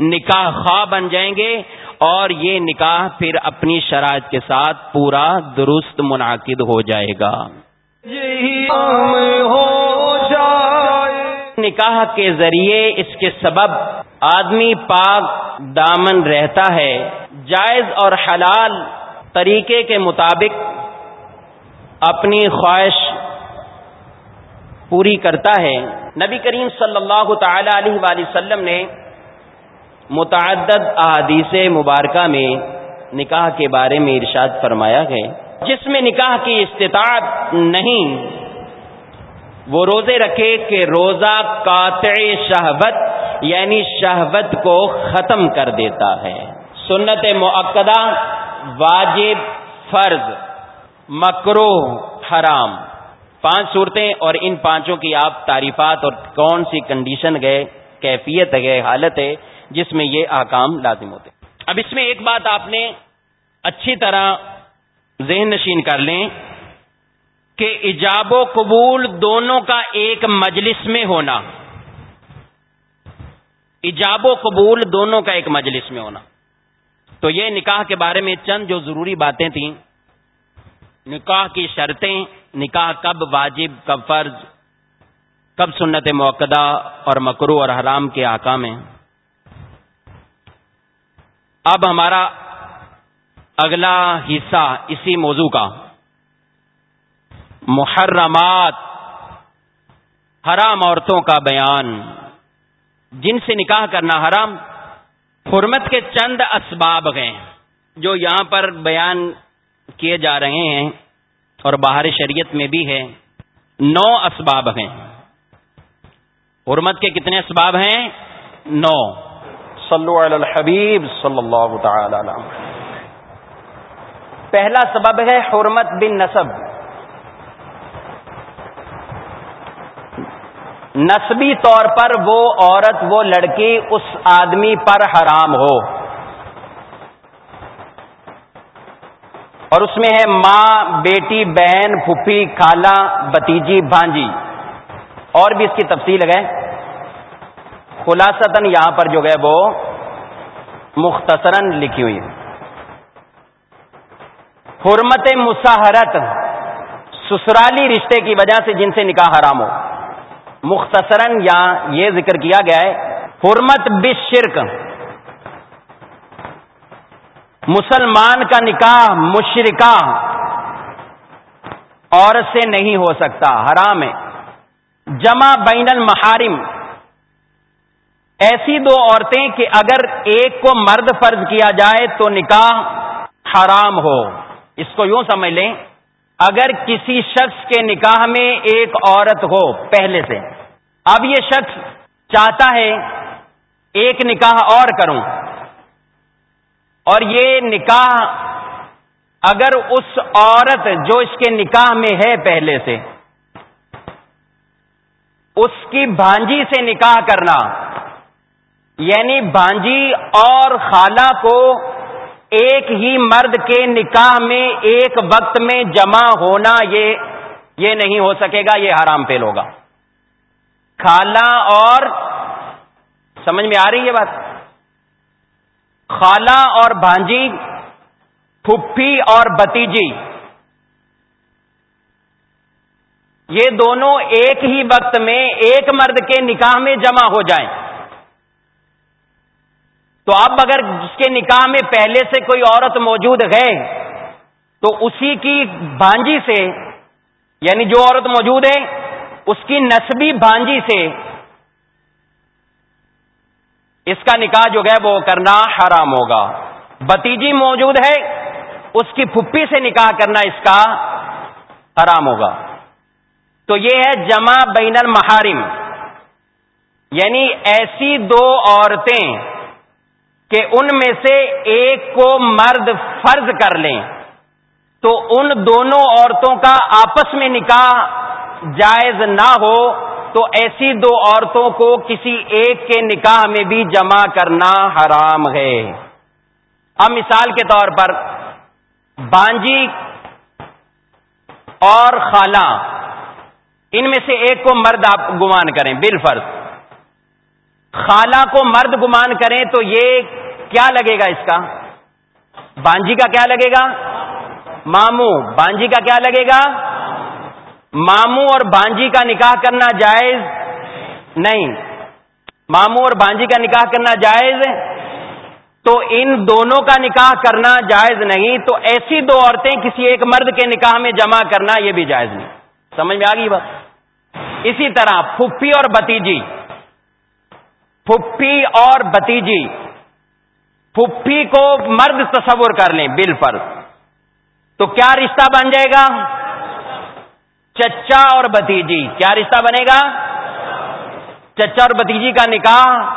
نکاح خواہ بن جائیں گے اور یہ نکاح پھر اپنی شرائط کے ساتھ پورا درست منعقد ہو جائے گا۔ نکاح کے ذریعے اس کے سبب آدمی پاک دامن رہتا ہے۔ جائز اور حلال طریقے کے مطابق اپنی خواہش پوری کرتا ہے۔ نبی کریم صلی اللہ تعالی علیہ وآلہ وسلم نے متعدد احادیث مبارکہ میں نکاح کے بارے میں ارشاد فرمایا ہے۔ جس میں نکاح کی استطاعت نہیں، وہ روزے رکھے کہ روزہ قاطع شہبت یعنی شہبت کو ختم کر دیتا ہے۔ سنت معقدہ واجب فرض۔ مکرو حرام۔ پانچ صورتیں اور ان پانچوں کی آپ تعریفات اور کون سی کنڈیشن گئے، کیفیت ہے حالت ہے، جس میں یہ آکام لازم ہوتے اب اس میں ایک بات آپ نے اچھی طرح ذہن نشین کر لیں کہ ایجاب و قبول دونوں کا ایک مجلس میں ہونا۔ ایجاب و قبول دونوں کا ایک مجلس میں ہونا۔ تو یہ نکاح کے بارے میں چند جو ضروری باتیں تھیں نکاح کی شرطیں، نکاح کب واجب، کب فرض، کب سنت موقع اور مکرو اور حرام کے آکام ہیں۔ اب ہمارا اگلا حصہ اسی موضوع کا۔ محرمات، حرام عورتوں کا بیان۔ جن سے نکاح کرنا حرام، حرمت کے چند اسباب ہیں جو یہاں پر بیان کیے جا رہے ہیں اور باہر شریعت میں بھی ہے، نو اسباب ہیں۔ حرمت کے کتنے اسباب ہیں؟ نو۔ صلو علی الحبیب صلی اللہ تعالی پہلا سبب ہے حرمت بن نصب۔ نسبی طور پر وہ عورت، وہ لڑکی اس آدمی پر حرام ہو۔ اور اس میں ہے ماں، بیٹی، بہن پھپھی خالہ بتیجی بھانجی۔ اور بھی اس کی تفصیل ہے۔ خلاصتاً یہاں پر جو ہے وہ مختصراً لکھی ہوئی حرمت مساحرت سسرالی رشتے کی وجہ سے جن سے نکاح حرام ہو۔ مختصراً یہاں یہ ذکر کیا گیا ہے۔ حرمت بشرک مسلمان کا نکاح مشرکہ عورت سے نہیں ہو سکتا، حرام ہے۔ جمع بین المحارم۔ ایسی دو عورتیں کہ اگر ایک کو مرد فرض کیا جائے تو نکاح حرام ہو۔ اس کو یوں سمجھ لیں، اگر کسی شخص کے نکاح میں ایک عورت ہو پہلے سے، اب یہ شخص چاہتا ہے ایک نکاح اور کروں۔ اور یہ نکاح اگر اس عورت جو اس کے نکاح میں ہے پہلے سے، اس کی بھانجی سے نکاح کرنا یعنی بھانجی اور خالہ کو ایک ہی مرد کے نکاح میں ایک وقت میں جمع ہونا، یہ یہ نہیں ہو سکے گا، یہ حرام پیل ہوگا۔ خالہ اور، سمجھ میں آ رہی ہے بات؟ خالہ اور بھانجی، پھپھی اور بتیجی۔ یہ دونوں ایک ہی وقت میں ایک مرد کے نکاح میں جمع ہو جائیں۔ تو اب اگر اس کے نکاح میں پہلے سے کوئی عورت موجود ہے، تو اسی کی بھانجی سے یعنی جو عورت موجود ہے، اس کی نسبی بھانجی سے اس کا نکاح جو ہے وہ کرنا حرام ہوگا۔ بتیجی موجود ہے، اس کی پھپھی سے نکاح کرنا اس کا حرام ہوگا۔ تو یہ ہے جمع بین المحارم۔ یعنی ایسی دو عورتیں کہ ان میں سے ایک کو مرد فرض کر لیں، تو ان دونوں عورتوں کا آپس میں نکاح جائز نہ ہو۔ تو ایسی دو عورتوں کو کسی ایک کے نکاح میں بھی جمع کرنا حرام ہے۔ اب مثال کے طور پر بانجی اور خالہ، ان میں سے ایک کو مرد آپ گمان کریں بال فرض خالہ کو مرد گمان کریں تو یہ کیا لگے گا اس کا؟ بانجی کا کیا لگے گا؟ ماموں، بانجی کا کیا لگے گا؟ ماموں اور بانجی کا نکاح کرنا جائز نہیں۔ ماموں اور بانجی کا نکاح کرنا جائز۔ تو ان دونوں کا نکاح کرنا جائز نہیں۔ تو ایسی دو عورتیں کسی ایک مرد کے نکاح میں جمع کرنا یہ بھی جائز نہیں۔ سمجھ میں آ گئی بات؟ اسی طرح پھپھی اور بتیجی۔ پھپھی اور بتیجی۔ پھپھی کو مرد تصور کر لیں بل پر تو کیا رشتہ بن جائے گا؟ چچا اور بتیجی کیا رشتہ بنے گا؟ چچا اور بتیجی کا نکاح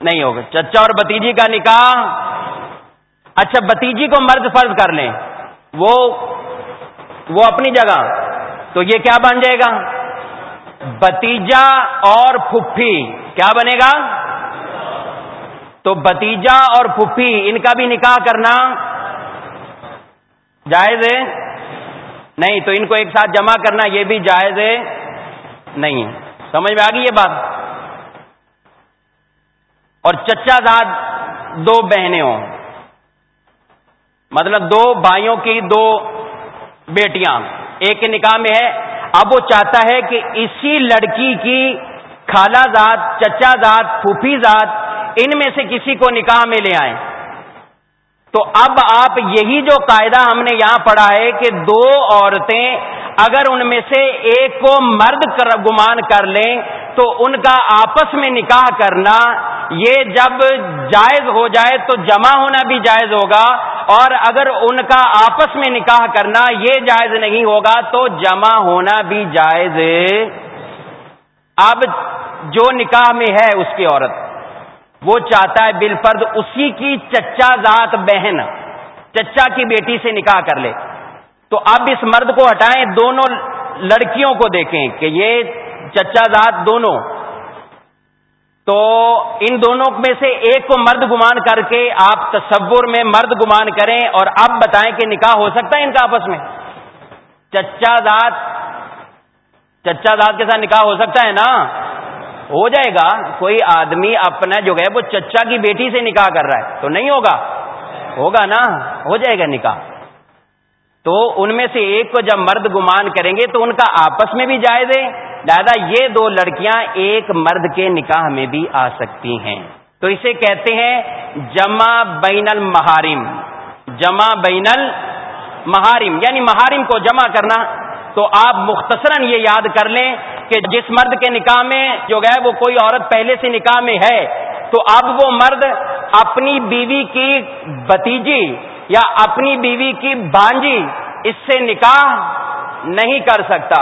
نہیں ہوگا۔ چچا اور بتیجی کا نکاح۔ اچھا بتیجی کو مرد فرض کر لیں۔ وہ وہ اپنی جگہ۔ تو یہ کیا بن جائے گا؟ بتیجا اور پھپھی کیا بنے گا؟ تو بتیجا اور پھپھی ان کا بھی نکاح کرنا جائز ہے۔ نہیں تو ان کو ایک ساتھ جمع کرنا یہ بھی جائز ہے نہیں سمجھ میں آ گئی یہ بات؟ اور چچا داد دو بہنیں ہوں۔ مطلب دو بھائیوں کی دو بیٹیاں۔ ایک کے نکاح میں ہے۔ اب وہ چاہتا ہے کہ اسی لڑکی کی خالہ ذات چچا ذات پھوپھی ذات ان میں سے کسی کو نکاح میں لے آئیں۔ تو اب آپ یہی جو قاعدہ ہم نے یہاں پڑھا ہے کہ دو عورتیں اگر ان میں سے ایک کو مرد گمان کر لیں تو ان کا آپس میں نکاح کرنا، یہ جب جائز ہو جائے تو جمع ہونا بھی جائز ہوگا اور اگر ان کا آپس میں نکاح کرنا یہ جائز نہیں ہوگا تو جمع ہونا بھی جائز۔ اب جو نکاح میں ہے اس کی عورت وہ چاہتا ہے بالفرد اسی کی چچا ذات بہن، چچا کی بیٹی سے نکاح کر لے۔ تو اب اس مرد کو ہٹائیں، دونوں لڑکیوں کو دیکھیں کہ یہ چچا ذات دونوں۔ تو ان دونوں میں سے ایک کو مرد گمان کر کے آپ تصور میں مرد گمان کریں اور اب بتائیں کہ نکاح ہو سکتا ہے ان کا آپس میں۔ چچا ذات چچا ذات کے ساتھ نکاح ہو سکتا ہے نا؟ ہو جائے گا، کوئی آدمی اپنا جو ہے وہ چچا کی بیٹی سے نکاح کر رہا ہے، تو نہیں ہوگا؟ ہوگا نا؟ ہو جائے گا نکاح۔ تو ان میں سے ایک کو جب مرد گمان کریں گے تو ان کا آپس میں بھی جائز ہے۔ دادا یہ دو لڑکیاں ایک مرد کے نکاح میں بھی آ سکتی ہیں۔ تو اسے کہتے ہیں جمع بین المہارم جمع بین المہارم یعنی مہارم کو جمع کرنا۔ تو آپ مختصراً یہ یاد کر لیں کہ جس مرد کے نکاح میں جو گئے وہ کوئی عورت پہلے سے نکاح میں ہے، تو اب وہ مرد اپنی بیوی کی بتیجی یا اپنی بیوی کی بانجی اس سے نکاح نہیں کر سکتا۔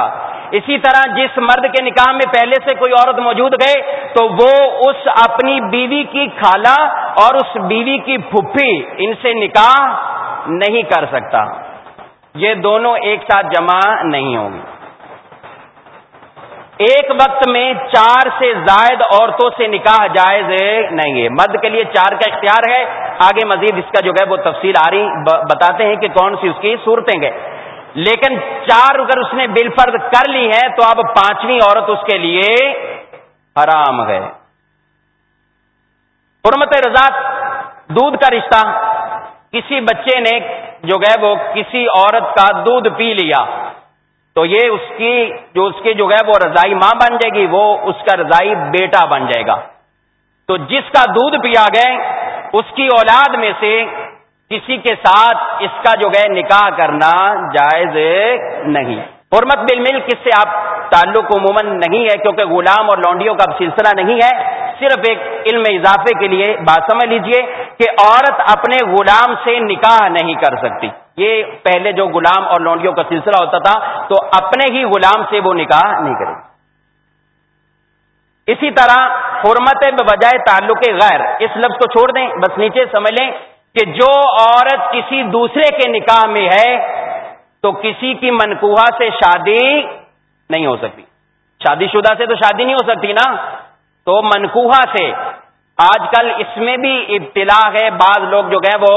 اسی طرح جس مرد کے نکاح میں پہلے سے کوئی عورت موجود گئے، تو وہ اس اپنی بیوی کی خالہ اور اس بیوی کی پھپھی ان سے نکاح نہیں کر سکتا۔ یہ دونوں ایک ساتھ جمع نہیں ہوں گی۔ ایک وقت میں چار سے زائد عورتوں سے نکاح جائز نہیں ہے۔ مرد کے لیے چار کا اختیار ہے۔ آگے مزید اس کا جو ہے وہ تفصیل آ رہی بتاتے ہیں کہ کون سی اس کی صورتیں گئے لیکن چار اگر اس نے بل فرد کر لی ہے تو اب پانچویں عورت اس کے لیے حرام ہے۔ حرمت رضا دودھ کا رشتہ۔ کسی بچے نے جو ہے وہ کسی عورت کا دودھ پی لیا، تو یہ اس کی جو اس کی جو ہے وہ رضائی ماں بن جائے گی، وہ اس کا رضائی بیٹا بن جائے گا۔ تو جس کا دودھ پیا گئے، اس کی اولاد میں سے کسی کے ساتھ اس کا جو ہے نکاح کرنا جائز نہیں۔ حرمت بل مل کس سے آپ تعلق عموماً نہیں ہے، کیونکہ غلام اور لونڈیوں کا سلسلہ نہیں ہے۔ صرف ایک علم اضافے کے لیے بات سمجھ لیجیے کہ عورت اپنے غلام سے نکاح نہیں کر سکتی۔ یہ پہلے جو غلام اور لونڈیوں کا سلسلہ ہوتا تھا، تو اپنے ہی غلام سے وہ نکاح نہیں کرے۔ اسی طرح حرمت بجائے تعلق غیر، اس لفظ کو چھوڑ دیں، بس نیچے سمجھ لیں کہ جو عورت کسی دوسرے کے نکاح میں ہے تو کسی کی منقوہ سے شادی نہیں ہو سکتی۔ شادی شدہ سے تو شادی نہیں ہو سکتی نا۔ تو منقوہ سے۔ آج کل اس میں بھی ابتلا ہے۔ بعض لوگ جو گئے وہ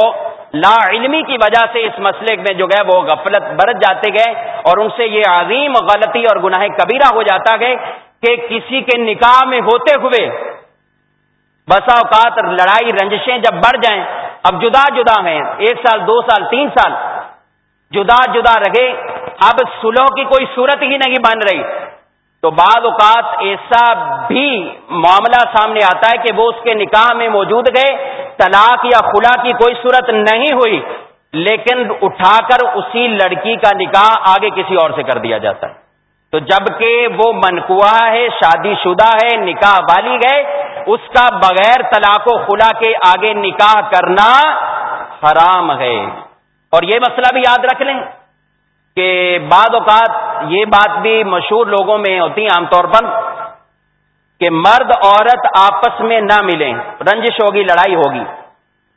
لا علمی کی وجہ سے اس مسئلے میں جو ہے وہ غفلت برت جاتے گئے اور ان سے یہ عظیم غلطی اور گناہ کبیرہ ہو جاتا گئے کہ کسی کے نکاح میں ہوتے ہوئے بسا اوقات لڑائی رنجشیں جب بڑھ جائیں، اب جدا جدا ہیں۔ ایک سال، دو سال، تین سال۔ جدا جدا رہے، اب سلو کی کوئی صورت ہی نہیں بن رہی۔ تو بعض اوقات ایسا بھی معاملہ سامنے آتا ہے کہ وہ اس کے نکاح میں موجود گئے، طلاق یا خلا کی کوئی صورت نہیں ہوئی، لیکن اٹھا کر اسی لڑکی کا نکاح آگے کسی اور سے کر دیا جاتا ہے۔ تو جبکہ وہ منقوا ہے، شادی شدہ ہے، نکاح والی گئے اس کا بغیر طلاق و خلا کے آگے نکاح کرنا حرام ہے۔ اور یہ مسئلہ بھی یاد رکھ لیں کہ بعض اوقات یہ بات بھی مشہور لوگوں میں ہوتی ہے عام طور پر کہ مرد عورت آپس میں نہ ملیں، رنجش ہوگی، لڑائی ہوگی۔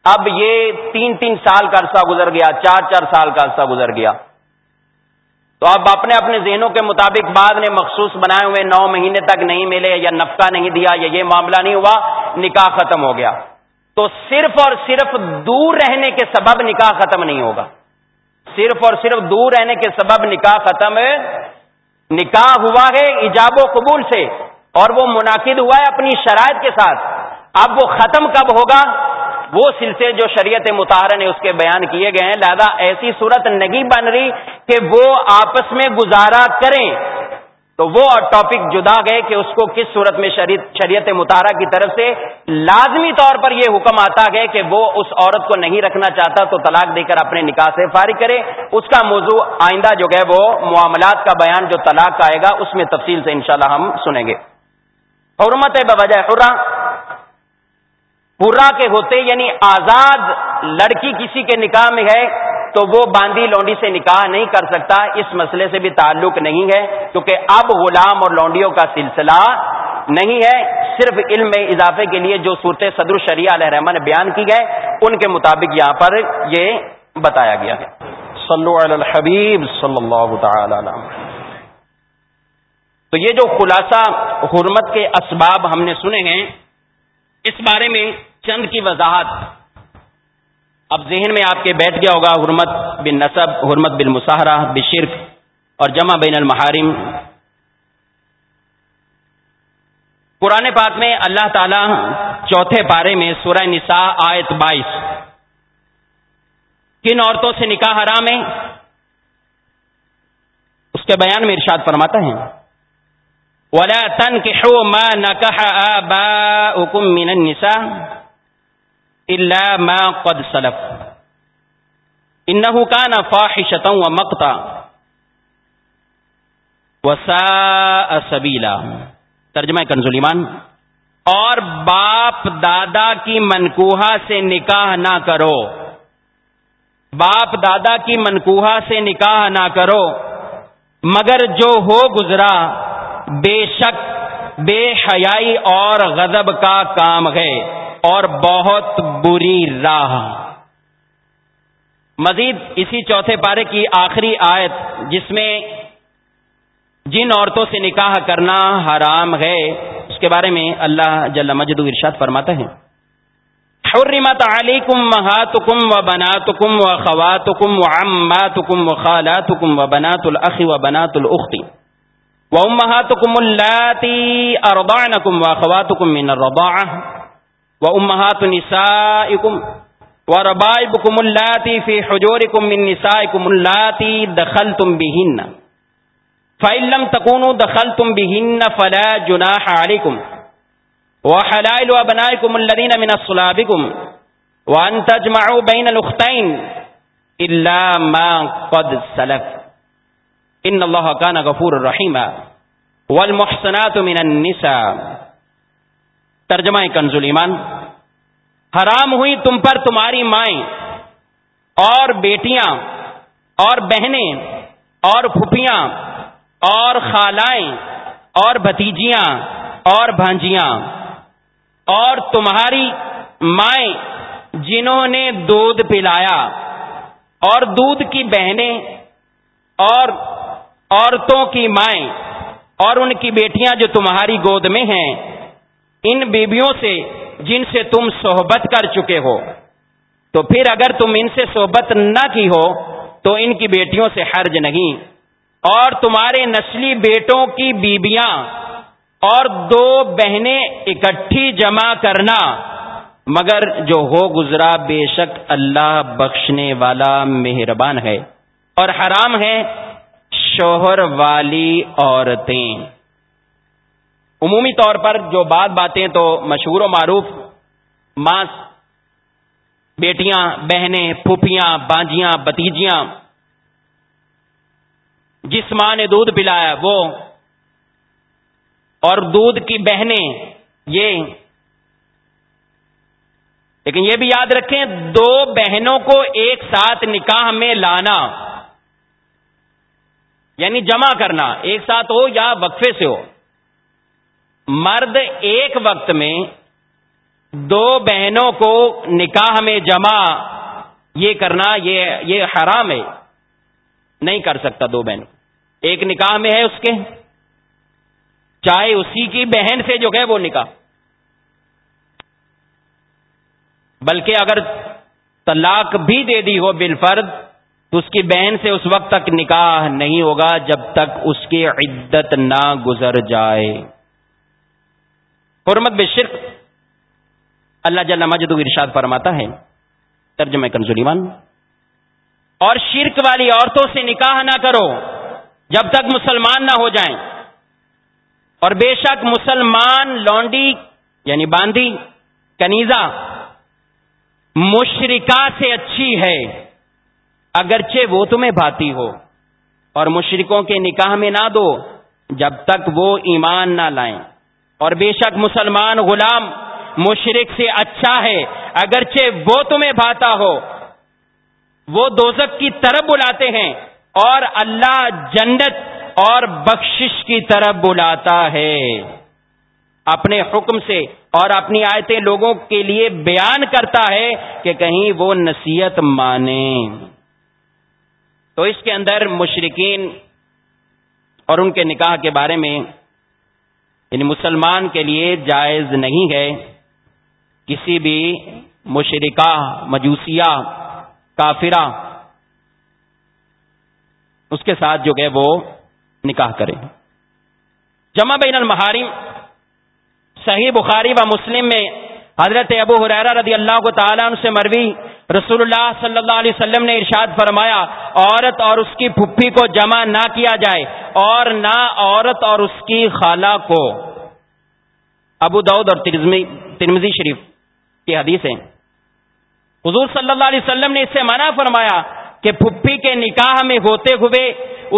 اب یہ تین تین سال کا عرصہ گزر گیا، چار چار سال کا عرصہ گزر گیا۔ تو اب اپنے اپنے ذہنوں کے مطابق بعد نے مخصوص بنائے ہوئے نو مہینے تک نہیں ملے یا نفقہ نہیں دیا یا یہ معاملہ نہیں ہوا، نکاح ختم ہو گیا۔ تو صرف اور صرف دور رہنے کے سبب نکاح ختم نہیں ہوگا۔ صرف اور صرف دور رہنے کے سبب نکاح ختم ہے نکاح ہوا ہے ایجاب و قبول سے اور وہ منعقد ہوا ہے اپنی شرائط کے ساتھ۔ اب وہ ختم کب ہوگا؟ وہ سلسلے جو شریعت متحرہ نے اس کے بیان کیے گئے ہیں۔ لہذا ایسی صورت نہیں بن رہی کہ وہ آپس میں گزارا کریں۔ تو وہ ٹاپک جدا گئے کہ اس کو کس صورت میں شریعت مطالعہ کی طرف سے لازمی طور پر یہ حکم آتا ہے کہ وہ اس عورت کو نہیں رکھنا چاہتا تو طلاق دے کر اپنے نکاح سے فارغ کرے۔ اس کا موضوع آئندہ جو ہے وہ معاملات کا بیان جو طلاق کا آئے گا، اس میں تفصیل سے انشاءاللہ ہم سنیں گے۔ حرمت بوجہ حرا۔ پورا کے ہوتے یعنی آزاد لڑکی کسی کے نکاح میں ہے تو وہ باندی لونڈی سے نکاح نہیں کر سکتا اس مسئلے سے بھی تعلق نہیں ہے کیونکہ اب غلام اور لونڈیوں کا سلسلہ نہیں ہے۔ صرف علم میں اضافے کے لیے جو صورت صدر شریعہ علیہ رحمان نے بیان کی گئے ان کے مطابق یہاں پر یہ بتایا گیا ہے۔ صلو علی الحبیب صلی اللہ تعالی تو یہ جو خلاصہ حرمت کے اسباب ہم نے سنے ہیں اس بارے میں چند کی وضاحت اب ذہن میں آپ کے بیٹھ گیا ہوگا حرمت بن نصب حرمت بن مظاہرہ بشرک اور جمع بین المحارم۔ قرآن پاک میں اللہ تعالی چوتھے پارے میں سورہ نساء آیت بائیس۔ کن عورتوں سے نکاح حرام ہے؟ اس کے بیان میں ارشاد فرماتا ہے۔ ولا تنكحوا ما نكح آباؤكم من النساء۔ ما قد سلف. انه كان فاحشة ومقتا. وساء سبيلا. ترجمہ کنزولیمان اور باپ دادا کی منکوہا سے نکاح نہ کرو. باپ دادا کی منکوہا سے نکاح نہ کرو. مگر جو ہو گزرا، بے شک، بے حیائی اور غضب کا کام ہے۔ اور بہت بری راہ۔ مزید اسی چوتھے پارے کی آخری آیت، جس میں جن عورتوں سے نکاح کرنا حرام ہے، اس کے بارے میں اللہ جل مجد ارشاد فرماتا ہے۔ حرمت علیکم محاتکم و بناتکم و خواتکم و عماتکم و خالاتکم و بنات الاخ و بنات الاختی و امہاتکم اللاتی ارضعنکم و خواتکم من الرضاعہ و امہات نسائکم و ربائبکم اللاتی فی حجورکم من نسائکم اللاتی دخلتم بہن فَإِن تَكُونُوا دَخَلْتُمْ بِهِنَّ فَلَا جُنَاحَ عَلَيْكُمْ وَحَلَائِلُ أَبْنَائِكُمُ الَّذِينَ مِنْ أَصْلَابِكُمْ وَأَن تَجْمَعُوا بَيْنَ الْأُخْتَيْنِ إِلَّا مَا قَدْ سَلَفَ إِنَّ اللَّهَ كَانَ غَفُورًا رَّحِيمًا وَالْمُحْصَنَاتُ مِنَ النِّسَاءِ ترجمہ کنز ایمان حرام ہوئی تم پر تمہاری مائیں اور بیٹیاں اور بہنیں اور پھپھیاں اور خالائیں اور بھتیجیاں اور بھانجیاں اور تمہاری مائیں جنہوں نے دودھ پلایا اور دودھ کی بہنیں اور عورتوں کی مائیں اور ان کی بیٹیاں جو تمہاری گود میں ہیں ان بیبیوں سے جن سے تم صحبت کر چکے ہو۔ تو پھر اگر تم ان سے صحبت نہ کی ہو، تو ان کی بیٹیوں سے حرج نہیں۔ اور تمہارے نسلی بیٹوں کی بیبیاں اور دو بہنیں اکٹھی جمع کرنا۔ مگر جو ہو گزرا بے شک اللہ بخشنے والا مہربان ہے۔ اور حرام ہے شوہر والی عورتیں۔ عمومی طور پر جو بات باتیں تو مشہور و معروف ماں بیٹیاں، بہنیں، پھوپھیاں، بانجیاں بتیجیاں جس ماں نے دودھ پلایا، وہ اور دودھ کی بہنیں، یہ۔ لیکن یہ بھی یاد رکھیں، دو بہنوں کو ایک ساتھ نکاح میں لانا یعنی جمع کرنا، ایک ساتھ ہو یا وقفے سے ہو۔ مرد ایک وقت میں دو بہنوں کو نکاح میں جمع، یہ کرنا، یہ یہ حرام ہے۔ نہیں کر سکتا دو بہنوں۔ ایک نکاح میں ہے اس کے۔ چاہے اسی کی بہن سے جو ہے وہ نکاح۔ بلکہ اگر طلاق بھی دے دی ہو بالفرد تو اس کی بہن سے اس وقت تک نکاح نہیں ہوگا جب تک اس کی عدت نہ گزر جائے۔ حرمت بے شرک اللہ جل مجد ارشاد فرماتا ہے، ترجمہ کنزلیمان اور شرک والی عورتوں سے نکاح نہ کرو، جب تک مسلمان نہ ہو جائیں۔ اور بے شک مسلمان لونڈی یعنی باندھی کنیزا مشرکا سے اچھی ہے، اگرچہ وہ تمہیں بھاتی ہو۔ اور مشرکوں کے نکاح میں نہ دو، جب تک وہ ایمان نہ لائیں۔ اور بے شک مسلمان غلام مشرق سے اچھا ہے، اگرچہ وہ تمہیں بھاتا ہو۔ وہ دوزک کی طرف بلاتے ہیں اور اللہ جنت اور بخشش کی طرف بلاتا ہے۔ اپنے حکم سے اور اپنی آیتیں لوگوں کے لیے بیان کرتا ہے کہ کہیں وہ نصیحت مانے۔ تو اس کے اندر مشرقین اور ان کے نکاح کے بارے میں یعنی مسلمان کے لیے جائز نہیں ہے کسی بھی مشرقہ مجوسیہ، کافرہ، اس کے ساتھ جو ہے وہ نکاح کرے۔ جمع بین المحارم، صحیح بخاری و مسلم میں حضرت ابو حریرہ رضی اللہ کو تعالیٰ ان سے مروی رسول اللہ صلی اللہ علیہ وسلم نے ارشاد فرمایا، عورت اور اس کی پھپھی کو جمع نہ کیا جائے اور نہ عورت اور اس کی خالہ کو۔ ابو دعود اور ترمزی شریف کی حدیث ہیں حضور صلی اللہ علیہ وسلم نے اس سے منع فرمایا کہ پھپھی کے نکاح میں ہوتے ہوئے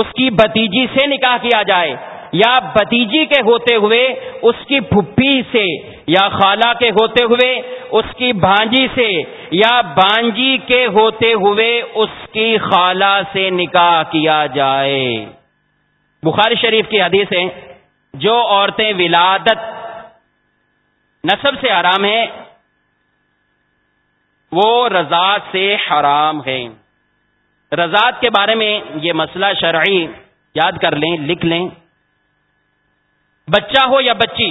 اس کی بتیجی سے نکاح کیا جائے۔ یا بتیجی کے ہوتے ہوئے، اس کی پھپھی سے، یا خالہ کے ہوتے ہوئے، اس کی بھانجی سے، یا بانجی کے ہوتے ہوئے، اس کی خالہ سے نکاح کیا جائے۔ بخاری شریف کی حدیث ہے، جو عورتیں ولادت نصب سے حرام ہیں، وہ رضاط سے حرام ہے رضاط کے بارے میں یہ مسئلہ شرعی، یاد کر لیں، لکھ لیں۔ بچہ ہو یا بچی،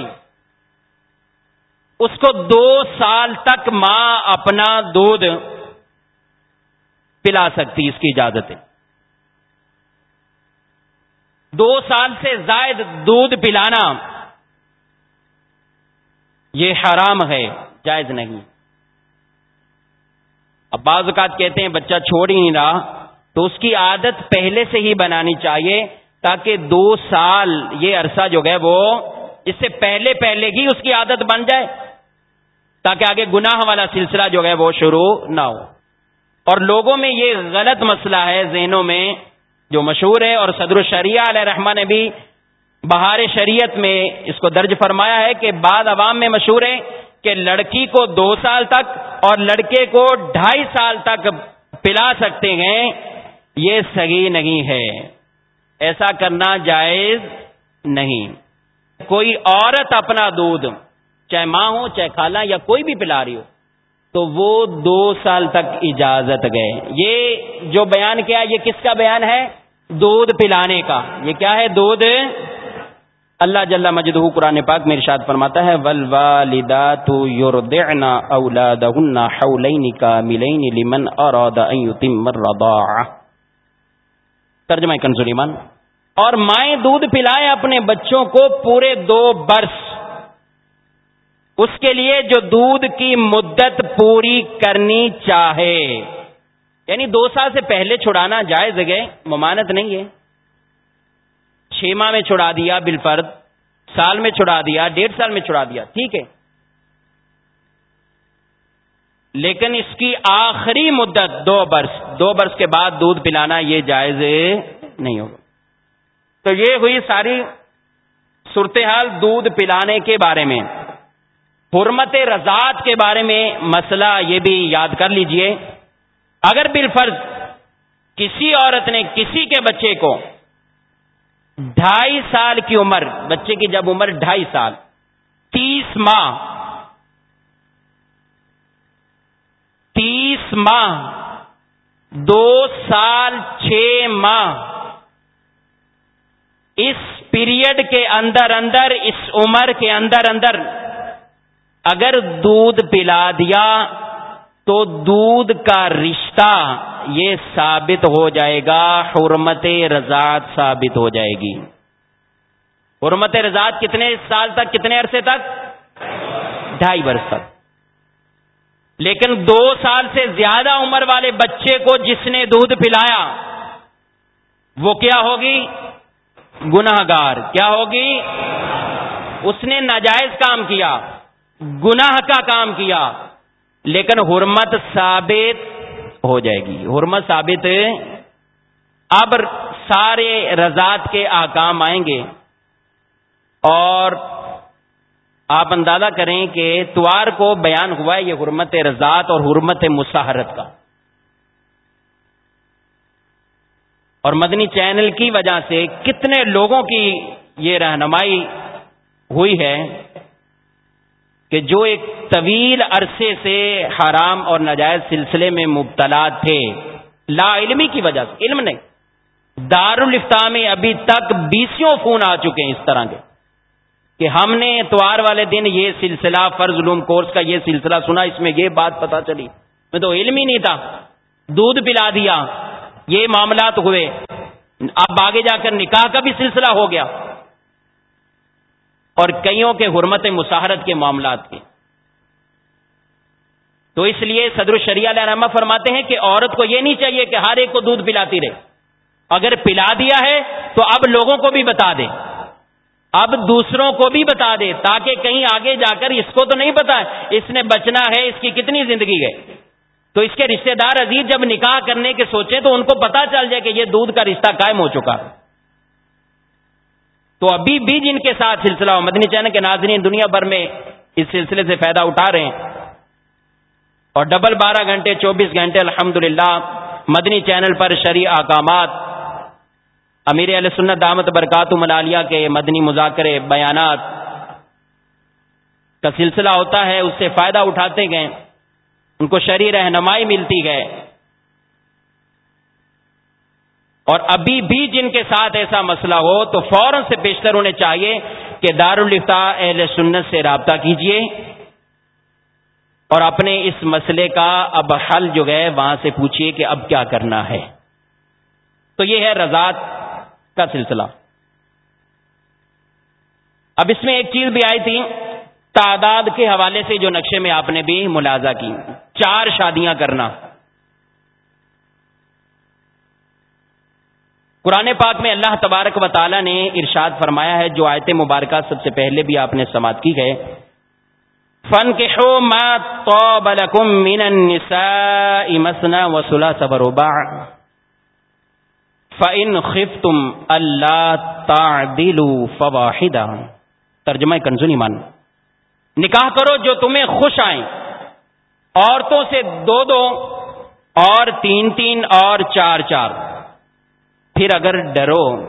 اس کو دو سال تک ماں اپنا دودھ پلا سکتی، اس کی اجازت ہے۔ دو سال سے زائد دودھ پلانا یہ حرام ہے، جائز نہیں۔ اب بعض اوقات کہتے ہیں، بچہ چھوڑ ہی نہیں رہا، تو اس کی عادت پہلے سے ہی بنانی چاہیے۔ تاکہ دو سال یہ عرصہ جو ہے وہ اس سے پہلے پہلے ہی اس کی عادت بن جائے، تاکہ آگے گناہ والا سلسلہ جو ہے وہ شروع نہ ہو۔ اور لوگوں میں یہ غلط مسئلہ ہے ذہنوں میں، جو مشہور ہے اور صدر الشریعہ علیہ رحمان نے بھی بہار شریعت میں اس کو درج فرمایا ہے کہ بعد عوام میں مشہور ہے کہ لڑکی کو دو سال تک اور لڑکے کو ڈھائی سال تک پلا سکتے ہیں، یہ صحیح نہیں ہے۔ ایسا کرنا جائز نہیں۔ کوئی عورت اپنا دودھ، چاہے ماں ہو، چاہے خالہ، یا کوئی بھی پلا رہی ہو، تو وہ دو سال تک اجازت گئے۔ یہ جو بیان کیا، یہ کس کا بیان ہے؟ دودھ پلانے کا۔ یہ کیا ہے دودھ؟ اللہ جل مجد قرآن پاک میں ارشاد فرماتا ہے ول والدا تو یوردعنا اولادهن حولین کاملین لمن اراد ان یتم الرضاعه ترجمہ کنزول ایمان۔ اور مائیں دودھ پلائے اپنے بچوں کو پورے دو برس۔ اس کے لیے جو دودھ کی مدت پوری کرنی چاہے۔ یعنی دو سال سے پہلے چھڑانا جائز گئے ممانت نہیں ہے۔ چھ ماہ میں چھڑا دیا بالفرد سال میں چھڑا دیا، ڈیڑھ سال میں چھڑا دیا، ٹھیک ہے۔ لیکن اس کی آخری مدت دو برس دو برس کے بعد دودھ پلانا یہ جائز نہیں ہوگا۔ تو یہ ہوئی ساری صورتحال دودھ پلانے کے بارے میں۔ حرمت رضاعت کے بارے میں مسئلہ یہ بھی یاد کر لیجیے۔ اگر بالفرض کسی عورت نے کسی کے بچے کو ڈھائی سال کی عمر، بچے کی جب عمر ڈھائی سال، تیس ماہ تیس ماہ، دو سال، چھ ماہ۔ اس پیریڈ کے اندر اندر، اس عمر کے اندر اندر، اگر دودھ پلا دیا تو دودھ کا رشتہ یہ ثابت ہو جائے گا، حرمت رضاعت ثابت ہو جائے گی۔ حرمت رضاعت کتنے سال تک، کتنے عرصے تک؟ ڈھائی برس تک۔ لیکن دو سال سے زیادہ عمر والے بچے کو جس نے دودھ پلایا، وہ کیا ہوگی؟ گناہ گار کیا ہوگی؟ اس نے ناجائز کام کیا، گناہ کا کام کیا، لیکن حرمت ثابت ہو جائے گی۔ حرمت ثابت، اب سارے رضاط کے آکام آئیں گے اور آپ اندازہ کریں کہ اتوار کو بیان ہوا ہے یہ حرمت رضاط اور حرمت مساحرت کا۔ اور مدنی چینل کی وجہ سے کتنے لوگوں کی یہ رہنمائی ہوئی ہے کہ جو ایک طویل عرصے سے حرام اور ناجائز سلسلے میں مبتلا تھے، لا علمی کی وجہ سے، علم نہیں۔ دارالفتاح میں ابھی تک بیسوں فون آ چکے ہیں اس طرح کے۔ کہ ہم نے اتوار والے دن یہ سلسلہ فرض علوم کورس کا یہ سلسلہ سنا، اس میں یہ بات پتا چلی۔ میں تو علم ہی نہیں تھا۔ دودھ پلا دیا۔ یہ معاملات ہوئے۔ اب آگے جا کر نکاح کا بھی سلسلہ ہو گیا۔ اور کئیوں کے حرمت مساحرت کے معاملات کے۔ تو اس لیے صدر الشریعہ علیہ رحمہ فرماتے ہیں کہ عورت کو یہ نہیں چاہیے کہ ہر ایک کو دودھ پلاتی رہے۔ اگر پلا دیا ہے تو اب لوگوں کو بھی بتا دے۔ اب دوسروں کو بھی بتا دے تاکہ کہیں آگے جا کر اس کو تو نہیں پتا اس نے بچنا ہے، اس کی کتنی زندگی ہے۔ تو اس کے رشتہ دار عزیز جب نکاح کرنے کے سوچے تو ان کو پتا چل جائے کہ یہ دودھ کا رشتہ قائم ہو چکا۔ تو ابھی بھی جن کے ساتھ سلسلہ ہو، مدنی چینل کے ناظرین دنیا بھر میں اس سلسلے سے فائدہ اٹھا رہے ہیں۔ اور ڈبل بارہ گھنٹے، چوبیس گھنٹے الحمد مدنی چینل پر شریع احکامات امیر علیہ سنت دامت برکات ملالیہ کے مدنی مذاکرے، بیانات۔ کا سلسلہ ہوتا ہے، اس سے فائدہ اٹھاتے گئے۔ ان کو شریر رہنمائی ملتی گئے اور ابھی بھی جن کے ساتھ ایسا مسئلہ ہو، تو فوراً سے بیشتر انہیں چاہیے کہ دارالفتا اہل سنت سے رابطہ کیجیے اور اپنے اس مسئلے کا اب حل جو ہے، وہاں سے پوچھیے کہ اب کیا کرنا ہے۔ تو یہ ہے رضاط کا سلسلہ۔ اب اس میں ایک چیز بھی آئی تھی، تعداد کے حوالے سے جو نقشے میں آپ نے بھی ملازہ کی۔ چار شادیاں کرنا۔ قرآن پاک میں اللہ تبارک و تعالی نے ارشاد فرمایا ہے، جو آیت مبارکہ سب سے پہلے بھی آپ نے سماعت کی گئے فن کے شو مسنا وسلا صبر فن خف تم اللہ تعدلو فواہدہ ترجمہ کنزونی مان۔ نکاح کرو جو تمہیں خوش آئیں۔ عورتوں سے دو دو اور تین تین اور چار چار۔ پھر اگر ڈرو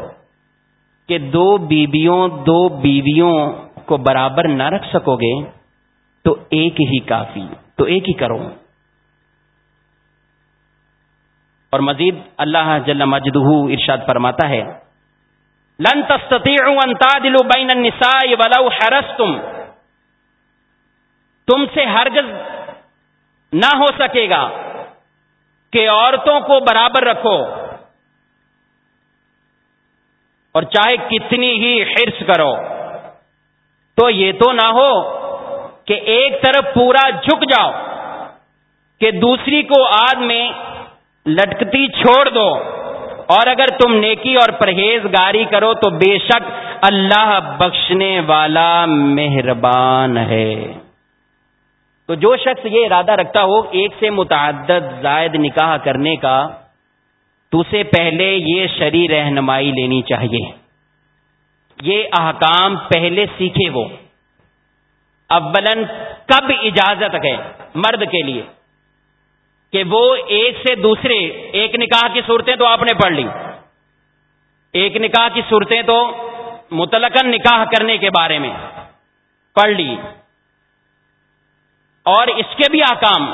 کہ دو بیویوں دو بیویوں کو برابر نہ رکھ سکو گے تو ایک ہی کافی۔ تو ایک ہی کرو۔ اور مزید اللہ جل مجدہ ارشاد فرماتا ہے، لن تستطيعوا ان تعدلوا بين النساء ولو حرصتم. تم سے ہرگز نہ ہو سکے گا کہ عورتوں کو برابر رکھو اور چاہے کتنی ہی حرص کرو۔ تو یہ تو نہ ہو کہ ایک طرف پورا جھک جاؤ کہ دوسری کو آد میں لٹکتی چھوڑ دو۔ اور اگر تم نیکی اور پرہیز گاری کرو تو بے شک اللہ بخشنے والا مہربان ہے۔ تو جو شخص یہ ارادہ رکھتا ہو ایک سے متعدد زائد نکاح کرنے کا، تو اسے پہلے یہ شری رہنمائی لینی چاہیے۔ یہ احکام پہلے سیکھے وہ اولن کب اجازت ہے مرد کے لیے؟ کہ وہ ایک سے دوسرے، ایک نکاح کی صورتیں تو آپ نے پڑھ لی۔ ایک نکاح کی صورتیں تو متلقن نکاح کرنے کے بارے میں پڑھ لی۔ اور اس کے بھی آکام،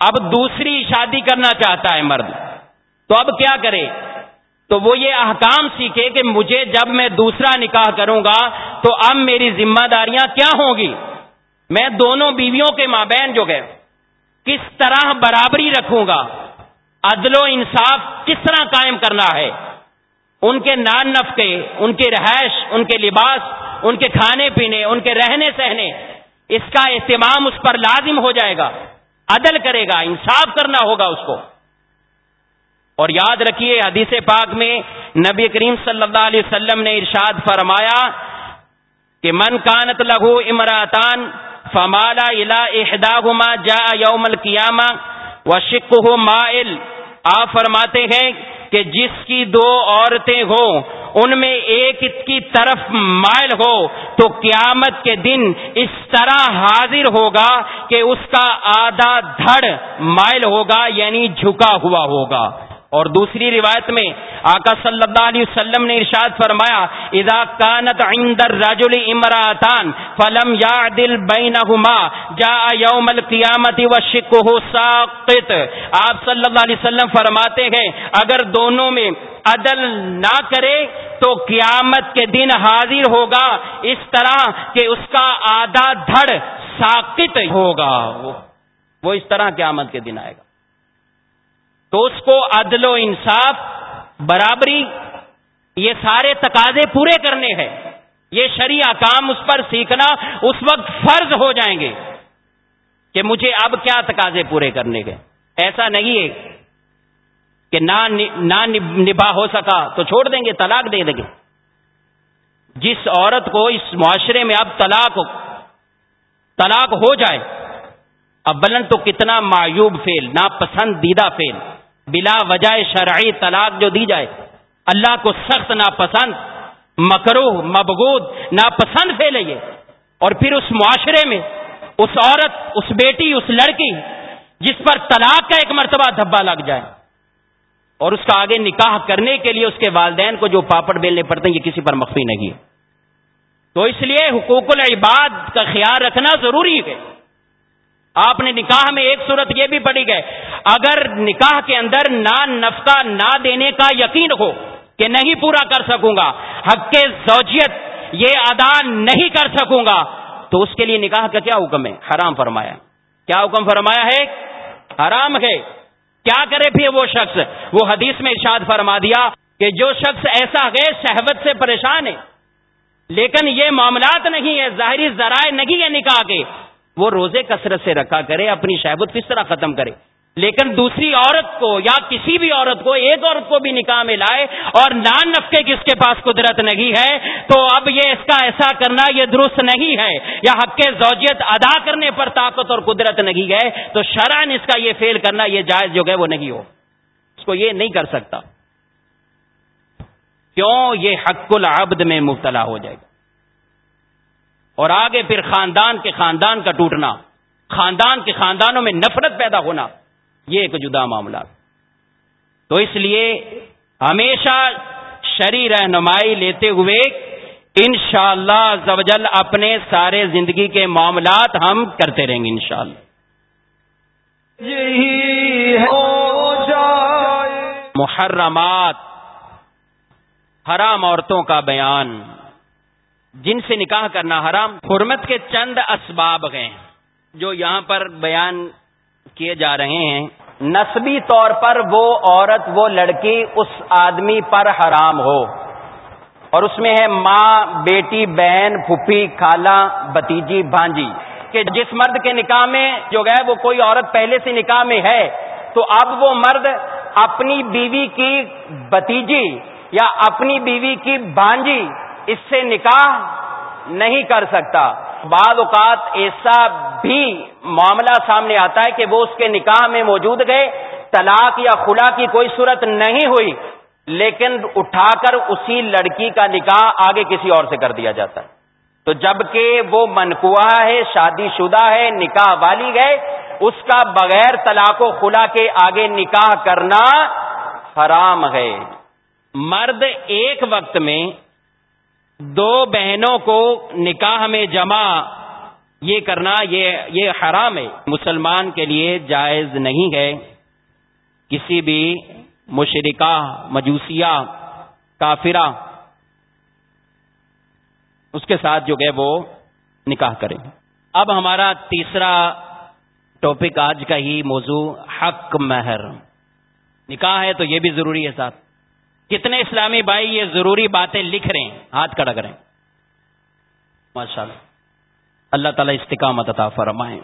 اب دوسری شادی کرنا چاہتا ہے مرد، تو اب کیا کرے؟ تو وہ یہ احکام سیکھے کہ مجھے جب میں دوسرا نکاح کروں گا تو اب میری ذمہ داریاں کیا ہوں گی؟ میں دونوں بیویوں کے مابین جو گئے کس طرح برابری رکھوں گا؟ عدل و انصاف کس طرح قائم کرنا ہے؟ ان کے نان نفقے، ان کی رہائش، ان کے لباس، ان کے کھانے پینے، ان کے رہنے سہنے، اس کا اہتمام اس پر لازم ہو جائے گا۔ عدل کرے گا، انصاف کرنا ہوگا اس کو۔ اور یاد رکھیے، حدیث پاک میں نبی کریم صلی اللہ علیہ وسلم نے ارشاد فرمایا کہ من کانت لہو امراتان فمالا الا احداہما جا یوم القیامہ و شک مائل۔ آپ فرماتے ہیں کہ جس کی دو عورتیں ہوں، ان میں ایک کی طرف مائل ہو، تو قیامت کے دن اس طرح حاضر ہوگا کہ اس کا آدھا دھڑ مائل ہوگا یعنی جھکا ہوا ہوگا۔ اور دوسری روایت میں آقا صلی اللہ علیہ وسلم نے ارشاد فرمایا، اذا کانت عند الرجل امراتان فلم يعدل بينهما جاء يوم القيامه وشقه ساقط. آپ صلی اللہ علیہ وسلم فرماتے ہیں، اگر دونوں میں عدل نہ کرے تو قیامت کے دن حاضر ہوگا، اس طرح کہ اس کا آدھا دھڑ ساقط ہوگا۔ وہ اس طرح قیامت کے دن آئے گا۔ تو اس کو عدل و انصاف، برابری، یہ سارے تقاضے پورے کرنے ہیں۔ یہ شریع کام اس پر سیکھنا اس وقت فرض ہو جائیں گے کہ مجھے اب کیا تقاضے پورے کرنے کے ایسا نہیں ہے کہ نہ نبا ہو سکا تو چھوڑ دیں گے، طلاق دے دیں گے۔ جس عورت کو اس معاشرے میں اب طلاق طلاق ہو جائے، اب بلن تو کتنا معیوب فیل ناپسندیدہ فیل بلا وجہ شرعی طلاق جو دی جائے، اللہ کو سخت ناپسند مکرو مبغود، ناپسند پھیلے یہ۔ اور پھر اس معاشرے میں اس عورت، اس بیٹی، اس لڑکی جس پر طلاق کا ایک مرتبہ دھبا لگ جائے۔ اور اس کا آگے نکاح کرنے کے لیے اس کے والدین کو جو پاپڑ بیلنے پڑتے ہیں، یہ کسی پر مخفی نہیں ہے۔ تو اس لیے حقوق العباد کا خیال رکھنا ضروری ہے۔ آپ نے نکاح میں ایک صورت یہ بھی پڑی گئے اگر نکاح کے اندر نہ نفقہ نہ دینے کا یقین ہو کہ نہیں پورا کر سکوں گا، حق کے زوجیت یہ ادا نہیں کر سکوں گا، تو اس کے لیے نکاح کا کیا حکم ہے؟ حرام فرمایا۔ کیا حکم فرمایا ہے؟ حرام ہے۔ کیا کرے پھر وہ شخص؟ وہ حدیث میں ارشاد فرما دیا کہ جو شخص ایسا ہے شہبت سے پریشان ہے، لیکن یہ معاملات نہیں ہے ظاہری ذرائع نہیں ہے نکاح کے۔ وہ روزے کثرت سے رکھا کرے، اپنی شہبت کس طرح ختم کرے۔ لیکن دوسری عورت کو یا کسی بھی عورت کو، ایک عورت کو بھی نکاح میں لائے اور نان نفقے کس کے پاس قدرت نہیں ہے، تو اب یہ اس کا ایسا کرنا یہ درست نہیں ہے۔ یا حق زوجیت ادا کرنے پر طاقت اور قدرت نہیں ہے، تو شرائن اس کا یہ فیل کرنا یہ جائز جو ہے وہ نہیں ہو۔ اس کو یہ نہیں کر سکتا۔ کیوں؟ یہ حق العبد میں مبتلا ہو جائے گا۔ اور آگے پھر خاندان کے خاندان کا ٹوٹنا خاندان کے خاندانوں میں نفرت پیدا ہونا یہ ایک جدا معاملہ تو اس لیے ہمیشہ شری رہنمائی لیتے ہوئے انشاءاللہ شاء اللہ اپنے سارے زندگی کے معاملات ہم کرتے رہیں گے انشاءاللہ۔ محرمات حرام عورتوں کا بیان۔ جن سے نکاح کرنا حرام، حرمت کے چند اسباب ہیں، جو یہاں پر بیان کیے جا رہے ہیں۔ نسبی طور پر وہ عورت، وہ لڑکی اس آدمی پر حرام ہو۔ اور اس میں ہے ماں، بیٹی، بہن پھپھی خالہ بتیجی بھانجی۔ کہ جس مرد کے نکاح میں جو گئے وہ کوئی عورت پہلے سے نکاح میں ہے، تو اب وہ مرد اپنی بیوی کی بتیجی یا اپنی بیوی کی بھانجی اس سے نکاح نہیں کر سکتا۔ بعض اوقات ایسا بھی معاملہ سامنے آتا ہے کہ وہ اس کے نکاح میں موجود گئے، طلاق یا خلا کی کوئی صورت نہیں ہوئی، لیکن اٹھا کر اسی لڑکی کا نکاح آگے کسی اور سے کر دیا جاتا ہے۔ تو جبکہ وہ منقوا ہے، شادی شدہ ہے، نکاح والی گئے اس کا بغیر طلاق و خلا کے آگے نکاح کرنا حرام ہے۔ مرد ایک وقت میں دو بہنوں کو نکاح میں جمع، یہ کرنا، یہ یہ حرام ہے۔ مسلمان کے لیے جائز نہیں ہے۔ کسی بھی مشرقہ مجوسیہ، کافرہ، اس کے ساتھ جو ہے وہ نکاح کریں اب ہمارا تیسرا ٹاپک آج کا ہی موضوع حق مہر۔ نکاح ہے تو یہ بھی ضروری ہے ساتھ۔ کتنے اسلامی بھائی یہ ضروری باتیں لکھ رہے ہیں، ہاتھ کڑا کریں ماشاء اللہ اللہ تعالی استقامت عطا فرمائیں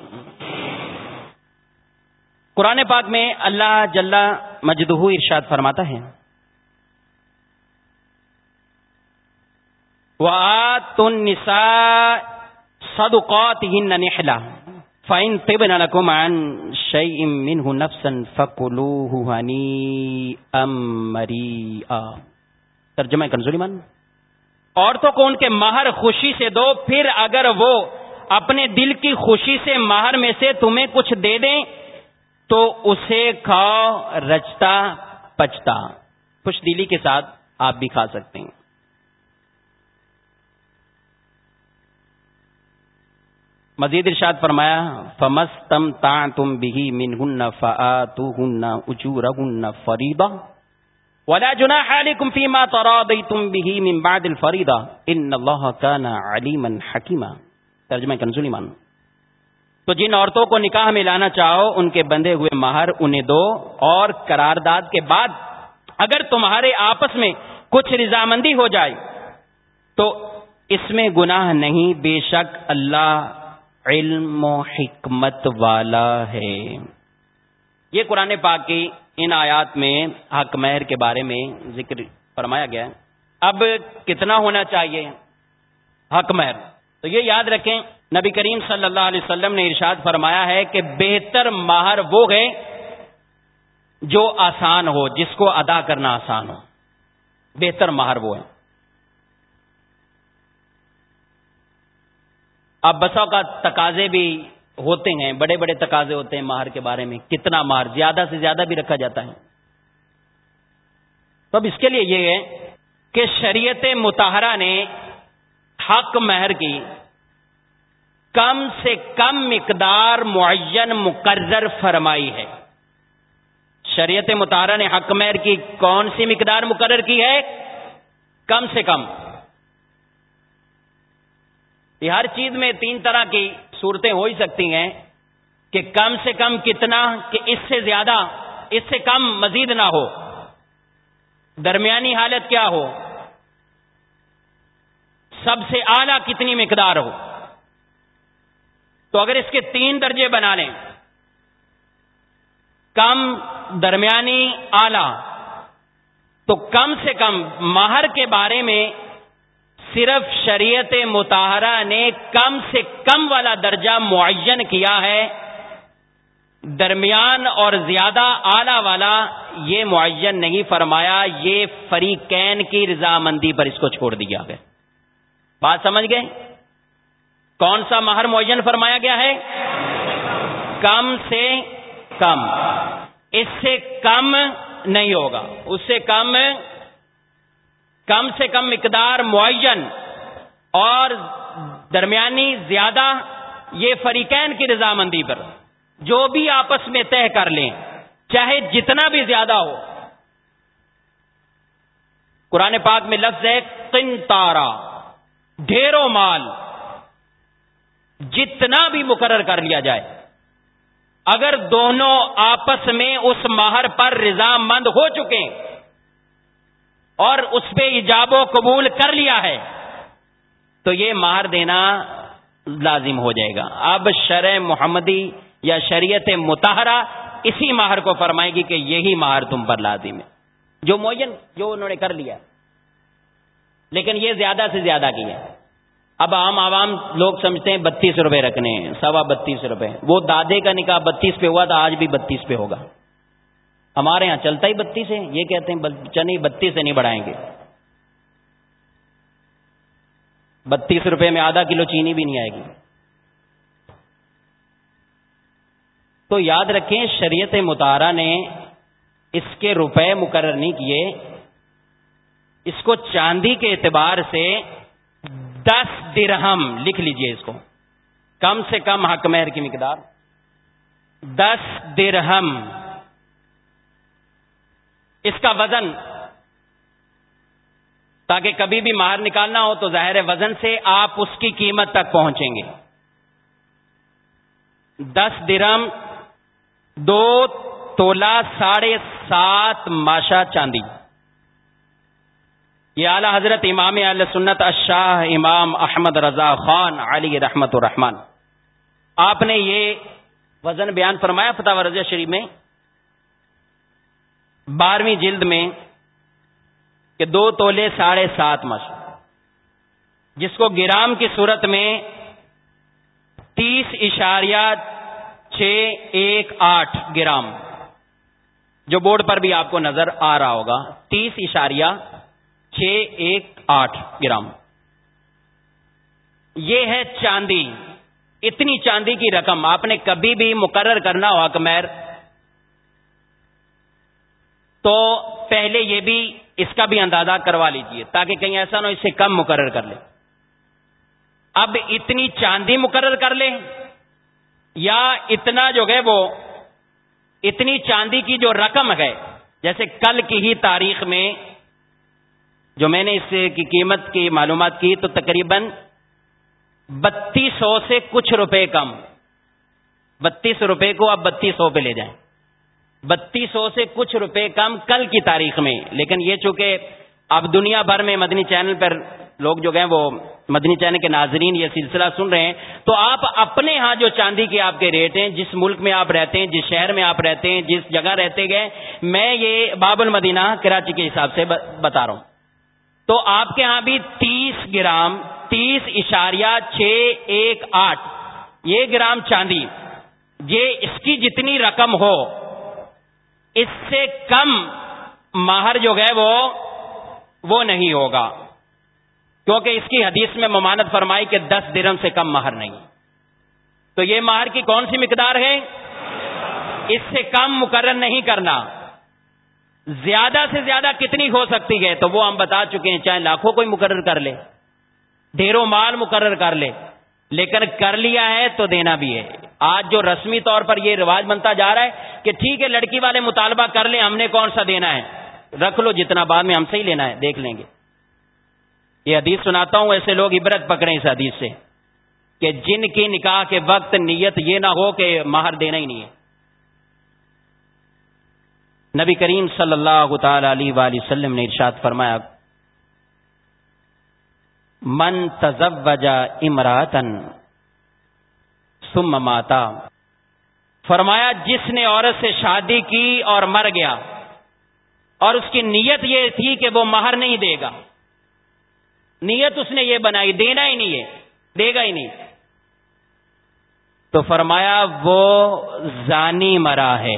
قرآن پاک میں اللہ جل مجدہ ارشاد فرماتا ہے۔ النساء صدقاتهن نحلہ۔ فائن طب نلکم شیء منه نفسا فکلوه هنیئا مریئا ترجمہ کنزولی من۔ عورتوں کو ان کے مہر خوشی سے دو، پھر اگر وہ اپنے دل کی خوشی سے مہر میں سے تمہیں کچھ دے دیں، تو اسے کھاؤ رچتا، پچتا۔ خوش دلی کے ساتھ آپ بھی کھا سکتے ہیں۔ مزید ارشاد فرمایا فمس تم تا تم بھی من ہن فا تو ہن اچور ہن فریدا ولا جناح عليكم فيما تراضيتم به من بعد الفريضه ان الله كان عليما حكيما۔ ترجمہ کنزولی مان تو جن عورتوں کو نکاح میں لانا چاہو، ان کے بندے ہوئے مہر انہیں دو، اور قرارداد کے بعد اگر تمہارے آپس میں کچھ رضامندی ہو جائے، تو اس میں گناہ نہیں، بے شک اللہ علم و حکمت والا ہے۔ یہ قرآن پاک کی ان آیات میں حق مہر کے بارے میں ذکر فرمایا گیا اب کتنا ہونا چاہیے حق مہر؟ تو یہ یاد رکھیں، نبی کریم صلی اللہ علیہ وسلم نے ارشاد فرمایا ہے کہ بہتر ماہر وہ ہے جو آسان ہو، جس کو ادا کرنا آسان ہو۔ بہتر ماہر وہ ہے۔ اب بسوں کا تقاضے بھی ہوتے ہیں، بڑے بڑے تقاضے ہوتے ہیں ماہر کے بارے میں، کتنا ماہر زیادہ سے زیادہ بھی رکھا جاتا ہے۔ تو اب اس کے لیے یہ ہے کہ شریعت متحرہ نے حق مہر کی کم سے کم مقدار معین مقرر فرمائی ہے۔ شریعت مطالعہ نے حق مہر کی کون سی مقدار مقرر کی ہے؟ کم سے کم۔ یہ ہر چیز میں تین طرح کی صورتیں ہو ہی سکتی ہیں کہ کم سے کم کتنا کہ اس سے زیادہ، اس سے کم مزید نہ ہو۔ درمیانی حالت کیا ہو؟ سب سے اعلی کتنی مقدار ہو؟ تو اگر اس کے تین درجے بنا لیں، کم، درمیانی آلہ تو کم سے کم مہر کے بارے میں صرف شریعت متحرہ نے کم سے کم والا درجہ معین کیا ہے۔ درمیان اور زیادہ اعلی والا یہ معین نہیں فرمایا، یہ فریقین کی رضامندی پر اس کو چھوڑ دیا گیا۔ بات سمجھ گئے؟ کون سا مہر معین فرمایا گیا ہے؟ کم سے کم۔ اس سے کم نہیں ہوگا۔ اس سے کم کم سے کم مقدار معین اور درمیانی زیادہ یہ فریقین کی رضامندی پر جو بھی آپس میں طے کر لیں، چاہے جتنا بھی زیادہ ہو۔ قرآن پاک میں لفظ ہے تن تارا ڈھیروں مال، جتنا بھی مقرر کر لیا جائے۔ اگر دونوں آپس میں اس ماہر پر رضامند ہو چکے اور اس پہ ایجاب و قبول کر لیا ہے، تو یہ مہر دینا لازم ہو جائے گا۔ اب شرع محمدی یا شریعت متحرہ اسی ماہر کو فرمائے گی کہ یہی ماہر تم پر لازم ہے۔ جو معین، جو انہوں نے کر لیا۔ لیکن یہ زیادہ سے زیادہ کیا اب عام عوام لوگ سمجھتے ہیں بتیس روپے رکھنے ہیں، سوا بتیس روپے وہ دادے کا نکاح بتیس پہ ہوا تھا آج بھی بتیس پہ ہوگا۔ ہمارے یہاں چلتا ہی بتیس ہے یہ کہتے ہیں چنی بتیس سے نہیں بڑھائیں گے۔ بتیس روپے میں آدھا کلو چینی بھی نہیں آئے گی۔ تو یاد رکھیں، شریعت متارا نے اس کے روپے مقرر نہیں کیے۔ اس کو چاندی کے اعتبار سے دس درہم لکھ لیجیے اس کو۔ کم سے کم حق مہر کی مقدار۔ دس درہم۔ اس کا وزن۔ تاکہ کبھی بھی مہر نکالنا ہو تو ظاہر وزن سے آپ اس کی قیمت تک پہنچیں گے۔ دس درم دو تولا ساڑھے سات ماشا چاندی۔ یہ اعلی حضرت امام علیہ سنت اشاہ امام احمد رضا خان علی رحمت الرحمان آپ نے یہ وزن بیان فرمایا فتح رضا شریف میں۔ بارہویں جلد میں کہ دو تولے ساڑھے سات مش جس کو گرام کی صورت میں تیس اشاریہ چھ ایک آٹھ گرام۔ جو بورڈ پر بھی آپ کو نظر آ رہا ہوگا، تیس اشاریہ چھ ایک آٹھ گرام۔ یہ ہے چاندی۔ اتنی چاندی کی رقم آپ نے کبھی بھی مقرر کرنا ہو اکمیر تو پہلے یہ بھی اس کا بھی اندازہ کروا لیجیے تاکہ کہیں ایسا نہ اس سے کم مقرر کر لے اب اتنی چاندی مقرر کر لیں یا اتنا جو ہے وہ اتنی چاندی کی جو رقم ہے، جیسے کل کی ہی تاریخ میں جو میں نے اس کی قیمت کی معلومات کی تو تقریباً بتیس سو سے کچھ روپے کم۔ بتیس روپے کو آپ بتیس سو پہ لے جائیں۔ بتیس سو سے کچھ روپے کم کل کی تاریخ میں۔ لیکن یہ چونکہ اب دنیا بھر میں مدنی چینل پر لوگ جو گئے وہ مدنی چینل کے ناظرین یہ سلسلہ سن رہے ہیں۔ تو آپ اپنے ہاں جو چاندی کے آپ کے ریٹ ہیں، جس ملک میں آپ رہتے ہیں، جس شہر میں آپ رہتے ہیں، جس جگہ رہتے گئے، میں یہ باب المدینہ کراچی کے حساب سے بتا رہا ہوں۔ تو آپ کے ہاں بھی تیس گرام، تیس اشاریہ چھ ایک آٹھ، یہ گرام چاندی، یہ اس کی جتنی رقم ہو اس سے کم ماہر جو ہے وہ وہ نہیں ہوگا۔ کیونکہ اس کی حدیث میں ممانت فرمائی کہ دس درم سے کم مہر نہیں۔ تو یہ مہر کی کون سی مقدار ہے؟ اس سے کم مقرر نہیں کرنا۔ زیادہ سے زیادہ کتنی ہو سکتی ہے؟ تو وہ ہم بتا چکے ہیں، چاہے لاکھوں کوئی مقرر کر لے، ڈھیروں مال مقرر کر لے۔ لیکن کر لیا ہے تو دینا بھی ہے۔ آج جو رسمی طور پر یہ رواج بنتا جا رہا ہے کہ ٹھیک ہے، لڑکی والے مطالبہ کر لیں، ہم نے کون سا دینا ہے؟ رکھ لو، جتنا بعد میں ہم سے ہی لینا ہے، دیکھ لیں گے۔ یہ حدیث سناتا ہوں، ایسے لوگ عبرت پکڑے اس حدیث سے کہ جن کی نکاح کے وقت نیت یہ نہ ہو کہ مہر دینا ہی نہیں ہے۔ نبی کریم صلی اللہ تعالی علیہ وآلہ وسلم نے ارشاد فرمایا، من تزوج امراتن ثم ماتا۔ فرمایا، جس نے عورت سے شادی کی اور مر گیا، اور اس کی نیت یہ تھی کہ وہ مہر نہیں دے گا۔ نیت اس نے یہ بنائی، دینا ہی نہیں ہے، دے گا ہی نہیں۔ تو فرمایا، وہ زانی مرا ہے۔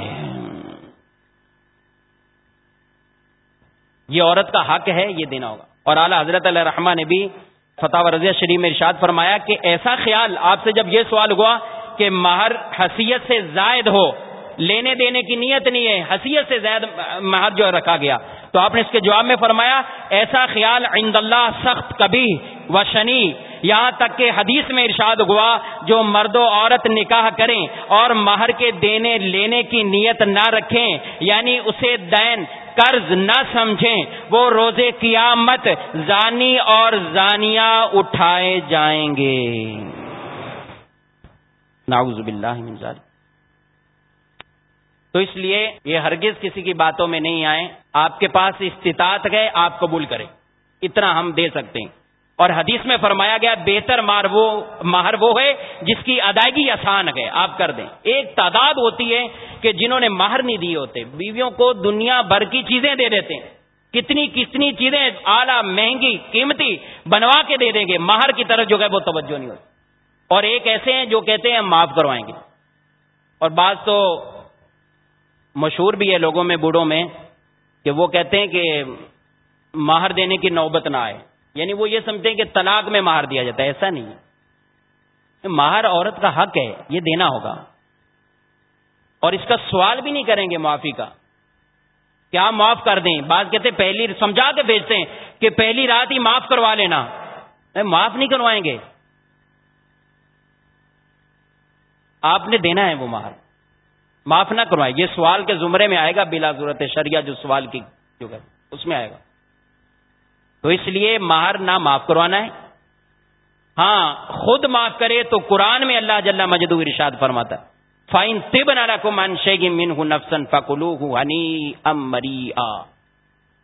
یہ عورت کا حق ہے، یہ دینا ہوگا۔ اور اعلی حضرت علیہ رحمٰ نے بھی فتح رضیہ شریف میں ارشاد فرمایا کہ ایسا خیال آپ سے جب یہ سوال ہوا کہ مہر حیثیت سے زائد ہو، لینے دینے کی نیت نہیں ہے حیثیت سے زائد مہر جو رکھا گیا۔ تو آپ نے اس کے جواب میں فرمایا، ایسا خیال عند اللہ سخت کبھی و شنی۔ یہاں تک کہ حدیث میں ارشاد ہوا، جو مرد و عورت نکاح کریں اور مہر کے دینے لینے کی نیت نہ رکھیں یعنی اسے دین قرض نہ سمجھیں، وہ روزے قیامت زانی اور زانیہ اٹھائے جائیں گے۔ نعوذ باللہ من ذالک تو اس لیے یہ ہرگز کسی کی باتوں میں نہیں آئے آپ کے پاس استطاعت ہے، آپ قبول کریں۔ اتنا ہم دے سکتے ہیں۔ اور حدیث میں فرمایا گیا، بہتر مار وہ، مہر وہ ہے جس کی ادائیگی آسان ہے، آپ کر دیں۔ ایک تعداد ہوتی ہے کہ جنہوں نے مہر نہیں دیے ہوتے، بیویوں کو دنیا بھر کی چیزیں دے دیتے ہیں۔ کتنی کتنی چیزیں اعلی مہنگی، قیمتی بنوا کے دے دیں گے، مہر کی طرف جو ہے وہ توجہ نہیں ہوتی۔ اور ایک ایسے ہیں جو کہتے ہیں، ہم معاف کروائیں گے۔ اور بعض تو مشہور بھی ہے لوگوں میں، بوڑھوں میں، کہ وہ کہتے ہیں کہ ماہر دینے کی نوبت نہ آئے۔ یعنی وہ یہ سمجھتے ہیں کہ طلاق میں ماہر دیا جاتا ہے، ایسا نہیں ہے۔ ماہر عورت کا حق ہے، یہ دینا ہوگا۔ اور اس کا سوال بھی نہیں کریں گے معافی کا۔ کیا معاف کر دیں؟ بعض کہتے پہلی، سمجھا کے بھیجتے ہیں کہ پہلی رات ہی معاف کروا لینا۔ معاف نہیں کروائیں گے۔ آپ نے دینا ہے وہ مہر۔ معاف نہ کروائے یہ سوال کے زمرے میں آئے گا بلا ضرورت شریعہ جو سوال کی جو اس میں آئے گا۔ تو اس لیے مہر نہ معاف کروانا ہے۔ ہاں خود معاف کرے تو قرآن میں اللہ جل مجد ارشاد فرماتا ہے۔ فائن تب نارا کو منشے گی من ہوں نفسن فکلو ہنی ام مری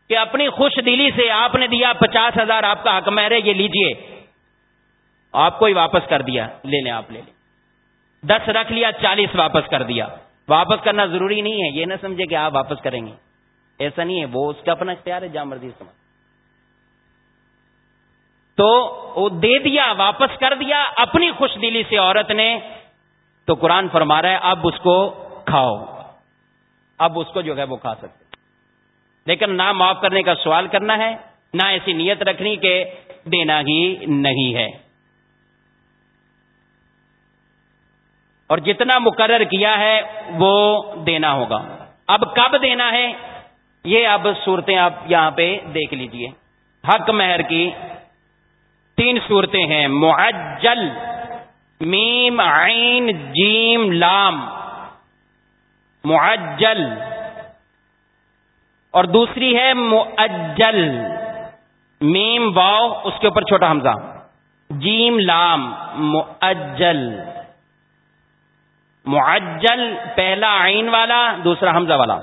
کہ اپنی خوش دلی سے آپ نے دیا پچاس ہزار، آپ کا حق مہرے یہ لیجیے۔ آپ کو ہی واپس کر دیا، لے لیں آپ، لے لیں۔ دس رکھ لیا، چالیس واپس کر دیا۔ واپس کرنا ضروری نہیں ہے، یہ نہ سمجھے کہ آپ واپس کریں گے۔ ایسا نہیں ہے، وہ اس کا اپنا اختیار ہے جام مرضی سمجھ۔ تو وہ دے دیا، واپس کر دیا اپنی خوش دلی سے عورت نے، تو قرآن فرما رہا ہے، اب اس کو کھاؤ۔ اب اس کو جو ہے وہ کھا سکتے۔ لیکن نہ معاف کرنے کا سوال کرنا ہے، نہ ایسی نیت رکھنی کہ دینا ہی نہیں ہے۔ اور جتنا مقرر کیا ہے، وہ دینا ہوگا۔ اب کب دینا ہے؟ یہ اب صورتیں آپ یہاں پہ دیکھ لیجیے۔ حق مہر کی تین صورتیں ہیں۔ معجل، میم، عین، جیم، لام۔ معجل۔ اور دوسری ہے معجل میم، واؤ، اس کے اوپر چھوٹا حمزہ۔ جیم، لام معجل معجل، پہلا عین والا، دوسرا حمزہ والا۔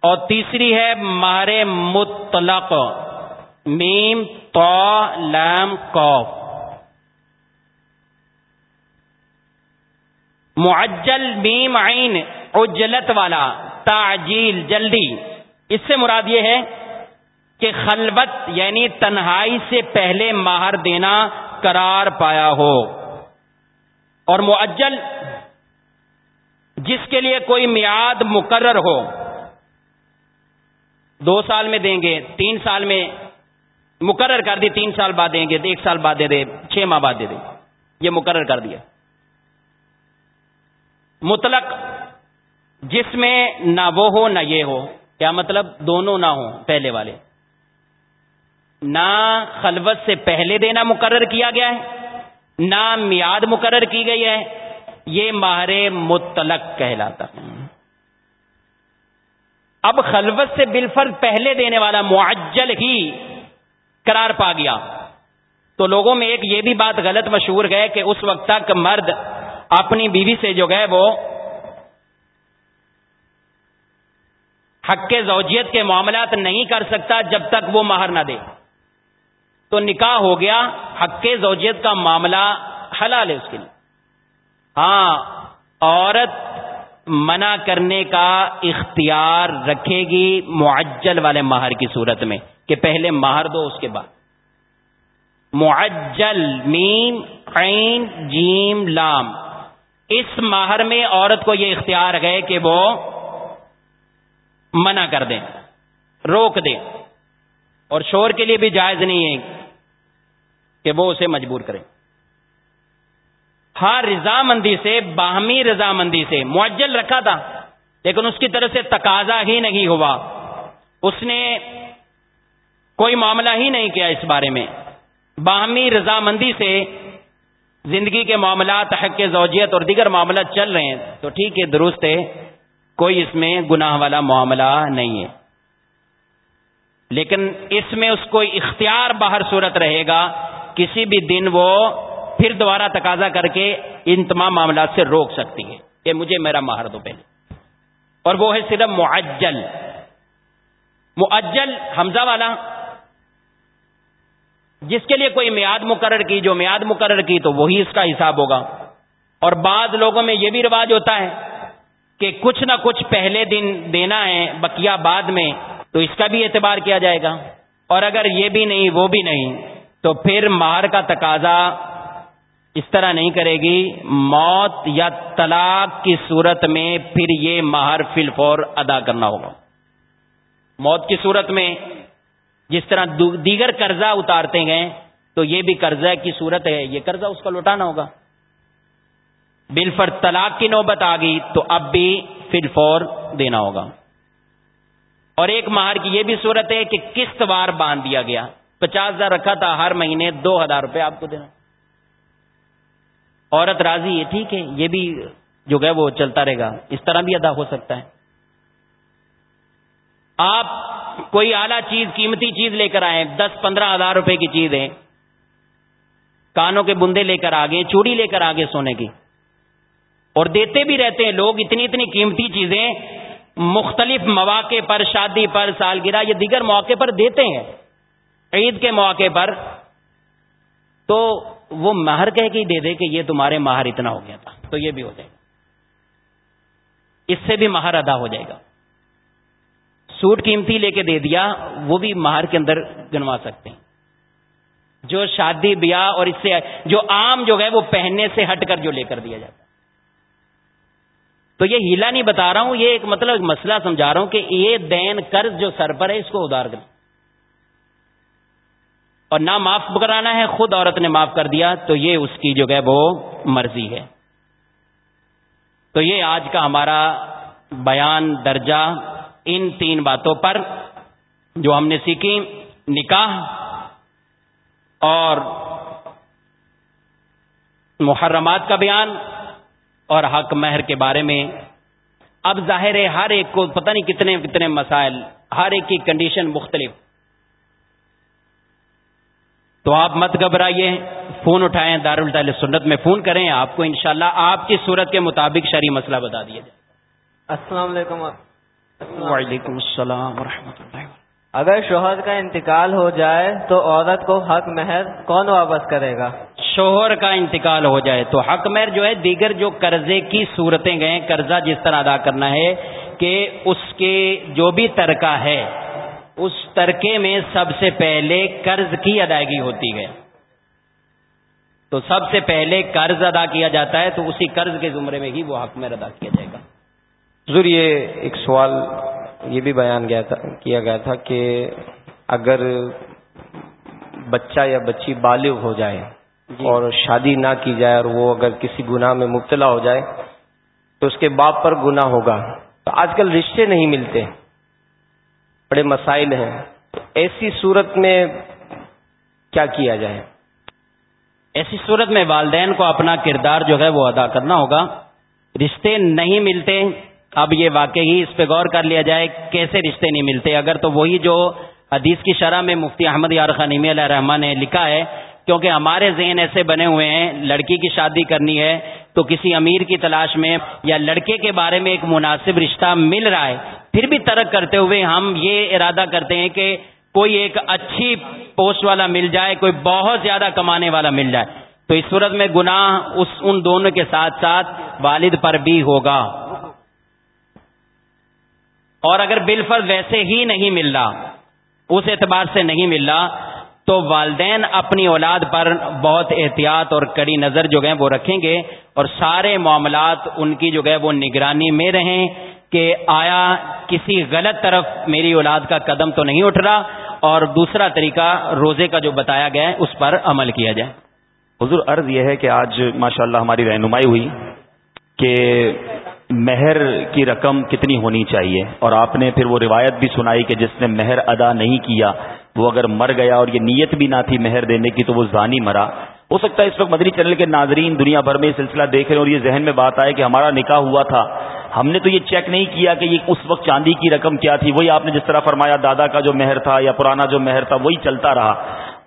اور تیسری ہے مار مطلق۔ میم تو لام کوف معجل، میم، عین اجلت والا، تعجیل، جلدی۔ اس سے مراد یہ ہے کہ خلوت یعنی تنہائی سے پہلے ماہر دینا، قرار پایا ہو۔ اور معجل، جس کے لیے کوئی میاد مقرر ہو، دو سال میں دیں گے، تین سال میں مقرر کر دی، تین سال بعد دیں گے، ایک سال بعد دے دے چھ ماہ بعد دے دے یہ مقرر کر دیا۔ مطلق جس میں نہ وہ ہو نہ یہ ہو، کیا مطلب؟ دونوں نہ ہوں، پہلے والے۔ نہ خلوت سے پہلے دینا مقرر کیا گیا ہے، نہ میاد مقرر کی گئی ہے۔ یہ ماہر مطلق کہلاتا ہے اب خلوت سے بالفر پہلے دینے والا معجل ہی قرار پا گیا۔ تو لوگوں میں ایک یہ بھی بات غلط مشہور گئے کہ اس وقت تک مرد اپنی بیوی سے جو گئے وہ حق کے زوجیت کے معاملات نہیں کر سکتا جب تک وہ مہر نہ دے۔ تو نکاح ہو گیا، حق کے زوجیت کا معاملہ حلال ہے اس کے لیے۔ ہاں عورت منع کرنے کا اختیار رکھے گی معجل والے ماہر کی صورت میں۔ کہ پہلے ماہر دو، اس کے بعد۔ معجل، میم، عین، جیم، لام۔ اس ماہر میں عورت کو یہ اختیار ہے کہ وہ منع کر دیں روک دیں اور شور کے لیے بھی جائز نہیں ہے کہ وہ اسے مجبور کرے۔ ہاں رضامندی سے، باہمی رضامندی سے معجل رکھا تھا، لیکن اس کی طرف سے تقاضا ہی نہیں ہوا۔ اس نے کوئی معاملہ ہی نہیں کیا اس بارے میں۔ باہمی رضامندی سے زندگی کے معاملات، حق کے زوجیت اور دیگر معاملات چل رہے ہیں، تو ٹھیک ہے، درست ہے، کوئی اس میں گناہ والا معاملہ نہیں ہے۔ لیکن اس میں اس کو اختیار باہر صورت رہے گا، کسی بھی دن وہ پھر دوبارہ تقاضا کر کے ان تمام معاملات سے روک سکتی ہے۔ کہ مجھے میرا ماہر دو پہلے اور وہ ہے صرف معجل۔ معجل، حمزہ والا۔ جس کے لیے کوئی میاد مقرر کی، جو میاد مقرر کی تو وہی اس کا حساب ہوگا۔ اور بعض لوگوں میں یہ بھی رواج ہوتا ہے کہ کچھ نہ کچھ پہلے دن دینا ہے بکیا بعد میں تو اس کا بھی اعتبار کیا جائے گا۔ اور اگر یہ بھی نہیں، وہ بھی نہیں، تو پھر مہر کا تقاضا اس طرح نہیں کرے گی۔ موت یا طلاق کی صورت میں پھر یہ مہر فل فور ادا کرنا ہوگا۔ موت کی صورت میں جس طرح دیگر قرضہ اتارتے گئے تو یہ بھی قرضہ کی صورت ہے۔ یہ قرضہ اس کا لوٹانا ہوگا۔ بل طلاق کی نوبت آ گئی، تو اب بھی فل فور دینا ہوگا۔ اور ایک مہر کی یہ بھی صورت ہے کہ قسط وار باندھ دیا گیا۔ پچاس ہزار رکھا تھا ہر مہینے، دو ہزار روپے آپ کو دینا۔ عورت راضی ہے، ٹھیک ہے، یہ بھی جو ہے وہ چلتا رہے گا۔ اس طرح بھی ادا ہو سکتا ہے۔ آپ کوئی اعلی چیز، قیمتی چیز لے کر آئے دس، پندرہ ہزار روپے کی چیز ہے کانوں کے بندے لے کر آگے، چوڑی لے کر آگے سونے کی۔ اور دیتے بھی رہتے ہیں لوگ اتنی اتنی قیمتی چیزیں، مختلف مواقع پر، شادی پر، سالگرہ یا دیگر مواقع پر دیتے ہیں۔ عید کے موقع پر۔ تو وہ مہر کہہ کے ہی دے دے کہ یہ تمہارے مہر اتنا ہو گیا تھا، تو یہ بھی ہو جائے گا۔ اس سے بھی مہر ادا ہو جائے گا۔ سوٹ قیمتی لے کے دے دیا، وہ بھی مہر کے اندر گنوا سکتے ہیں۔ جو شادی، بیاہ اور اس سے جو عام جو ہے وہ پہننے سے ہٹ کر جو لے کر دیا جاتا تو یہ ہیلا نہیں بتا رہا ہوں، یہ ایک مطلب مسئلہ سمجھا رہا ہوں کہ یہ دین قرض جو سر پر ہے، اس کو ادار کر اور نہ معاف کرانا ہے، خود عورت نے معاف کر دیا، تو یہ اس کی جو ہے وہ مرضی ہے۔ تو یہ آج کا ہمارا بیان درجہ ان تین باتوں پر جو ہم نے سیکھی، نکاح اور محرمات کا بیان اور حق مہر کے بارے میں۔ اب ظاہر ہے ہر ایک کو پتہ نہیں کتنے کتنے مسائل، ہر ایک کی کنڈیشن مختلف۔ تو آپ مت گھبرائیے، فون اٹھائیں دار الٹال سنت میں فون کریں، آپ کو انشاءاللہ شاء آپ کی صورت کے مطابق شرعی مسئلہ بتا دیا جائے۔ السلام علیکم وعلیکم السلام ورحمۃ اللہ اگر شوہر کا انتقال ہو جائے تو عورت کو حق مہر کون واپس کرے گا؟ شوہر کا انتقال ہو جائے تو حق مہر جو ہے دیگر جو قرضے کی صورتیں گئے قرضہ جس طرح ادا کرنا ہے کہ اس کے جو بھی ترکہ ہے اس ترکے میں سب سے پہلے قرض کی ادائیگی ہوتی ہے۔ تو سب سے پہلے قرض ادا کیا جاتا ہے تو اسی قرض کے زمرے میں ہی وہ حق مہر ادا کیا جائے۔ گا ضرور یہ ایک سوال یہ بھی بیان گیا تھا کیا گیا تھا کہ اگر بچہ یا بچی بالغ ہو جائے جی۔ اور شادی نہ کی جائے اور وہ اگر کسی گناہ میں مبتلا ہو جائے تو اس کے باپ پر گناہ ہوگا۔ تو آج کل رشتے نہیں ملتے بڑے مسائل ہیں۔ ایسی صورت میں کیا کیا جائے؟ ایسی صورت میں والدین کو اپنا کردار جو ہے وہ ادا کرنا ہوگا۔ رشتے نہیں ملتے اب یہ واقعی اس پہ غور کر لیا جائے کیسے رشتے نہیں ملتے۔ اگر تو وہی جو حدیث کی شرح میں مفتی احمد یار خنیمی علیہ رحمان نے لکھا ہے، کیونکہ ہمارے ذہن ایسے بنے ہوئے ہیں، لڑکی کی شادی کرنی ہے تو کسی امیر کی تلاش میں یا لڑکے کے بارے میں ایک مناسب رشتہ مل رہا ہے، پھر بھی ترک کرتے ہوئے ہم یہ ارادہ کرتے ہیں کہ کوئی ایک اچھی پوسٹ والا مل جائے، کوئی بہت زیادہ کمانے والا مل جائے۔ تو اس صورت میں گناہ اس ان دونوں کے ساتھ ساتھ والد پر بھی ہوگا۔ اور اگر بالفرض ویسے ہی نہیں مل رہا، اس اعتبار سے نہیں مل رہا، تو والدین اپنی اولاد پر بہت احتیاط اور کڑی نظر جو گئے وہ رکھیں گے اور سارے معاملات ان کی جو گئے وہ نگرانی میں رہیں کہ آیا کسی غلط طرف میری اولاد کا قدم تو نہیں اٹھ رہا اور دوسرا طریقہ روزے کا جو بتایا گیا ہے، اس پر عمل کیا جائے۔ حضور، عرض یہ ہے کہ آج ماشاءاللہ ہماری رہنمائی ہوئی کہ مہر کی رقم کتنی ہونی چاہیے؟ اور آپ نے پھر وہ روایت بھی سنائی کہ جس نے مہر ادا نہیں کیا، وہ اگر مر گیا اور یہ نیت بھی نہ تھی مہر دینے کی تو وہ زانی مرا۔ ہو سکتا ہے اس وقت مدنی چینل کے ناظرین دنیا بھر میں یہ سلسلہ دیکھ رہے ہیں اور یہ ذہن میں بات آئے کہ ہمارا نکاح ہوا تھا۔ ہم نے تو یہ چیک نہیں کیا کہ یہ اس وقت چاندی کی رقم کیا تھی۔ وہی آپ نے جس طرح فرمایا، دادا کا جو مہر تھا یا پرانا جو مہر تھا، وہی چلتا رہا۔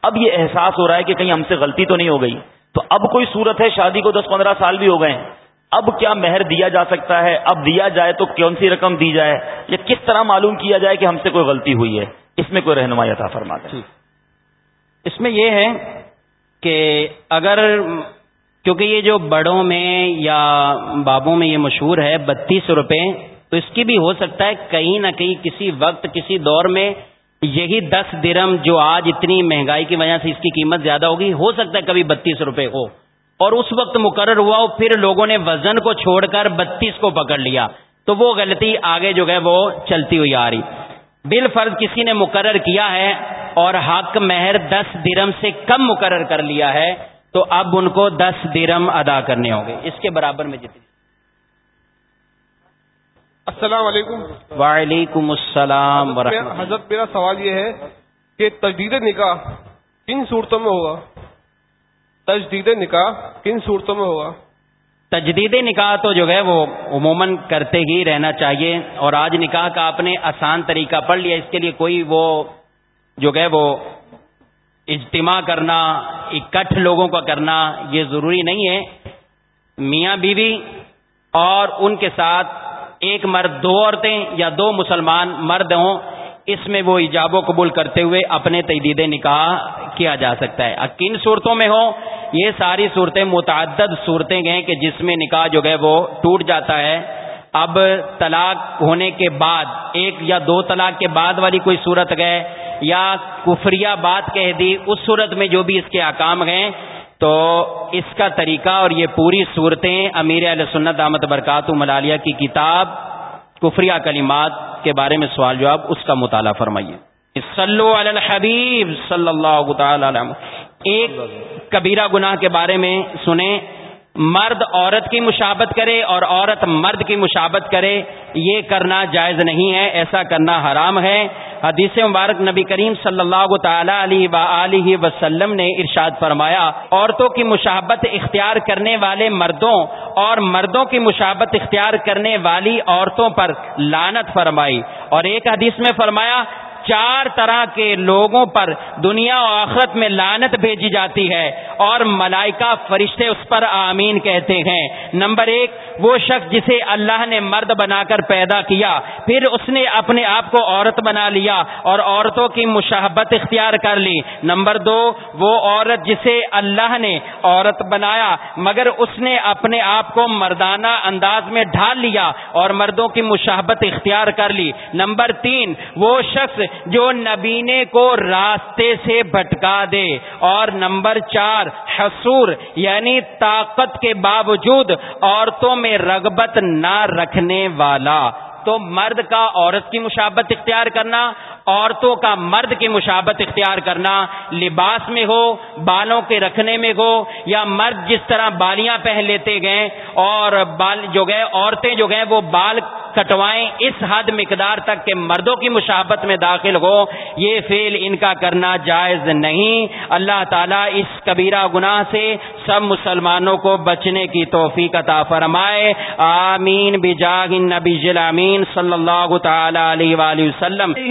اب یہ احساس ہو رہا ہے کہ کہیں ہم سے غلطی تو نہیں ہو گئی۔ تو اب کوئی صورت ہے؟ شادی کو دس پندرہ سال بھی ہو گئے اب کیا مہر دیا جا سکتا ہے؟ اب دیا جائے تو کون سی رقم دی جائے؟ یا کس طرح معلوم کیا جائے کہ ہم سے کوئی غلطی ہوئی ہے؟ اس میں کوئی رہنمائی عطا فرما دیں اس میں یہ ہے کہ اگر کیونکہ یہ جو بڑوں میں یا بابوں میں یہ مشہور ہے بتیس روپے، تو اس کی بھی ہو سکتا ہے کہیں نہ کہیں کسی وقت، کسی دور میں یہی دس درم جو آج اتنی مہنگائی کی وجہ سے اس کی قیمت زیادہ ہوگی، ہو سکتا ہے کبھی بتیس روپے ہو۔ اور اس وقت مقرر ہوا پھر لوگوں نے وزن کو چھوڑ کر بتیس کو پکڑ لیا۔ تو وہ غلطی آگے جو ہے وہ چلتی ہوئی آ رہی۔ بل فرض کسی نے مقرر کیا ہے اور حق مہر دس درم سے کم مقرر کر لیا ہے تو اب ان کو دس درم ادا کرنے ہوں گے۔ اس کے برابر میں جتنی۔ السلام علیکم۔ وعلیکم السلام ورحمۃ حضرت میرا سوال یہ ہے کہ تجدید نکاح کن صورتوں میں ہوگا؟ تجدید نکاح کن صورتوں میں ہوگا؟ تجدید نکاح تو جو ہے وہ عموماً کرتے ہی رہنا چاہیے اور آج نکاح کا آپ نے آسان طریقہ پڑھ لیا، اس کے لیے کوئی وہ جو ہے وہ اجتماع کرنا، اکٹھ لوگوں کا کرنا یہ ضروری نہیں ہے۔ میاں بیوی اور ان کے ساتھ ایک مرد دو عورتیں یا دو مسلمان مرد ہوں، اس میں وہ ایجاب و قبول کرتے ہوئے اپنے تجدید نکاح کیا جا سکتا ہے۔ کن صورتوں میں ہو یہ ساری صورتیں متعدد صورتیں گئے کہ جس میں نکاح جو ہے وہ ٹوٹ جاتا ہے۔ اب طلاق ہونے کے بعد، ایک یا دو طلاق کے بعد والی کوئی صورت گئے یا کفریہ بات کہہ دی، اس صورت میں جو بھی اس کے احکام گئے تو اس کا طریقہ اور یہ پوری صورتیں امیر علیہ سنت احمد برکات ملالیہ کی کتاب کفریہ کلمات کے بارے میں سوال جواب، اس کا مطالعہ فرمائیے۔ صلو علی الحبیب صلی اللہ تعالی علیہ ایک کبیرہ گناہ کے بارے میں سنیں۔ مرد عورت کی مشابت کرے اور عورت مرد کی مشابت کرے، یہ کرنا جائز نہیں ہے، ایسا کرنا حرام ہے۔ حدیث مبارک نبی کریم صلی اللہ تعالی علیہ وسلم نے ارشاد فرمایا، عورتوں کی مشابت اختیار کرنے والے مردوں اور مردوں کی مشابت اختیار کرنے والی عورتوں پر لانت فرمائی۔ اور ایک حدیث میں فرمایا چار طرح کے لوگوں پر دنیا و آخرت میں لانت بھیجی جاتی ہے اور ملائکہ فرشتے اس پر آمین کہتے ہیں۔ نمبر ایک، وہ شخص جسے اللہ نے مرد بنا کر پیدا کیا، پھر اس نے اپنے آپ کو عورت بنا لیا اور عورتوں کی مشاہبت اختیار کر لی۔ نمبر دو، وہ عورت جسے اللہ نے عورت بنایا، مگر اس نے اپنے آپ کو مردانہ انداز میں ڈھال لیا اور مردوں کی مشاہبت اختیار کر لی۔ نمبر تین، وہ شخص جو نبینے کو راستے سے بھٹکا دے اور نمبر چار، حصور یعنی طاقت کے باوجود عورتوں میں رغبت نہ رکھنے والا۔ تو مرد کا عورت کی مشابت اختیار کرنا عورتوں کا مرد کی مشابت اختیار کرنا لباس میں ہو، بالوں کے رکھنے میں ہو، یا مرد جس طرح بالیاں پہن لیتے گئے اور بال جو گئے، عورتیں جو گئے، وہ بال کٹوائیں اس حد مقدار تک کہ مردوں کی مشابت میں داخل ہو، یہ فیل ان کا کرنا جائز نہیں۔ اللہ تعالیٰ اس کبیرہ گناہ سے سب مسلمانوں کو بچنے کی توفیق عطا فرمائے۔ آمین بجاگ نبی ضلع صلی اللہ تعالی علیہ وآلہ وسلم۔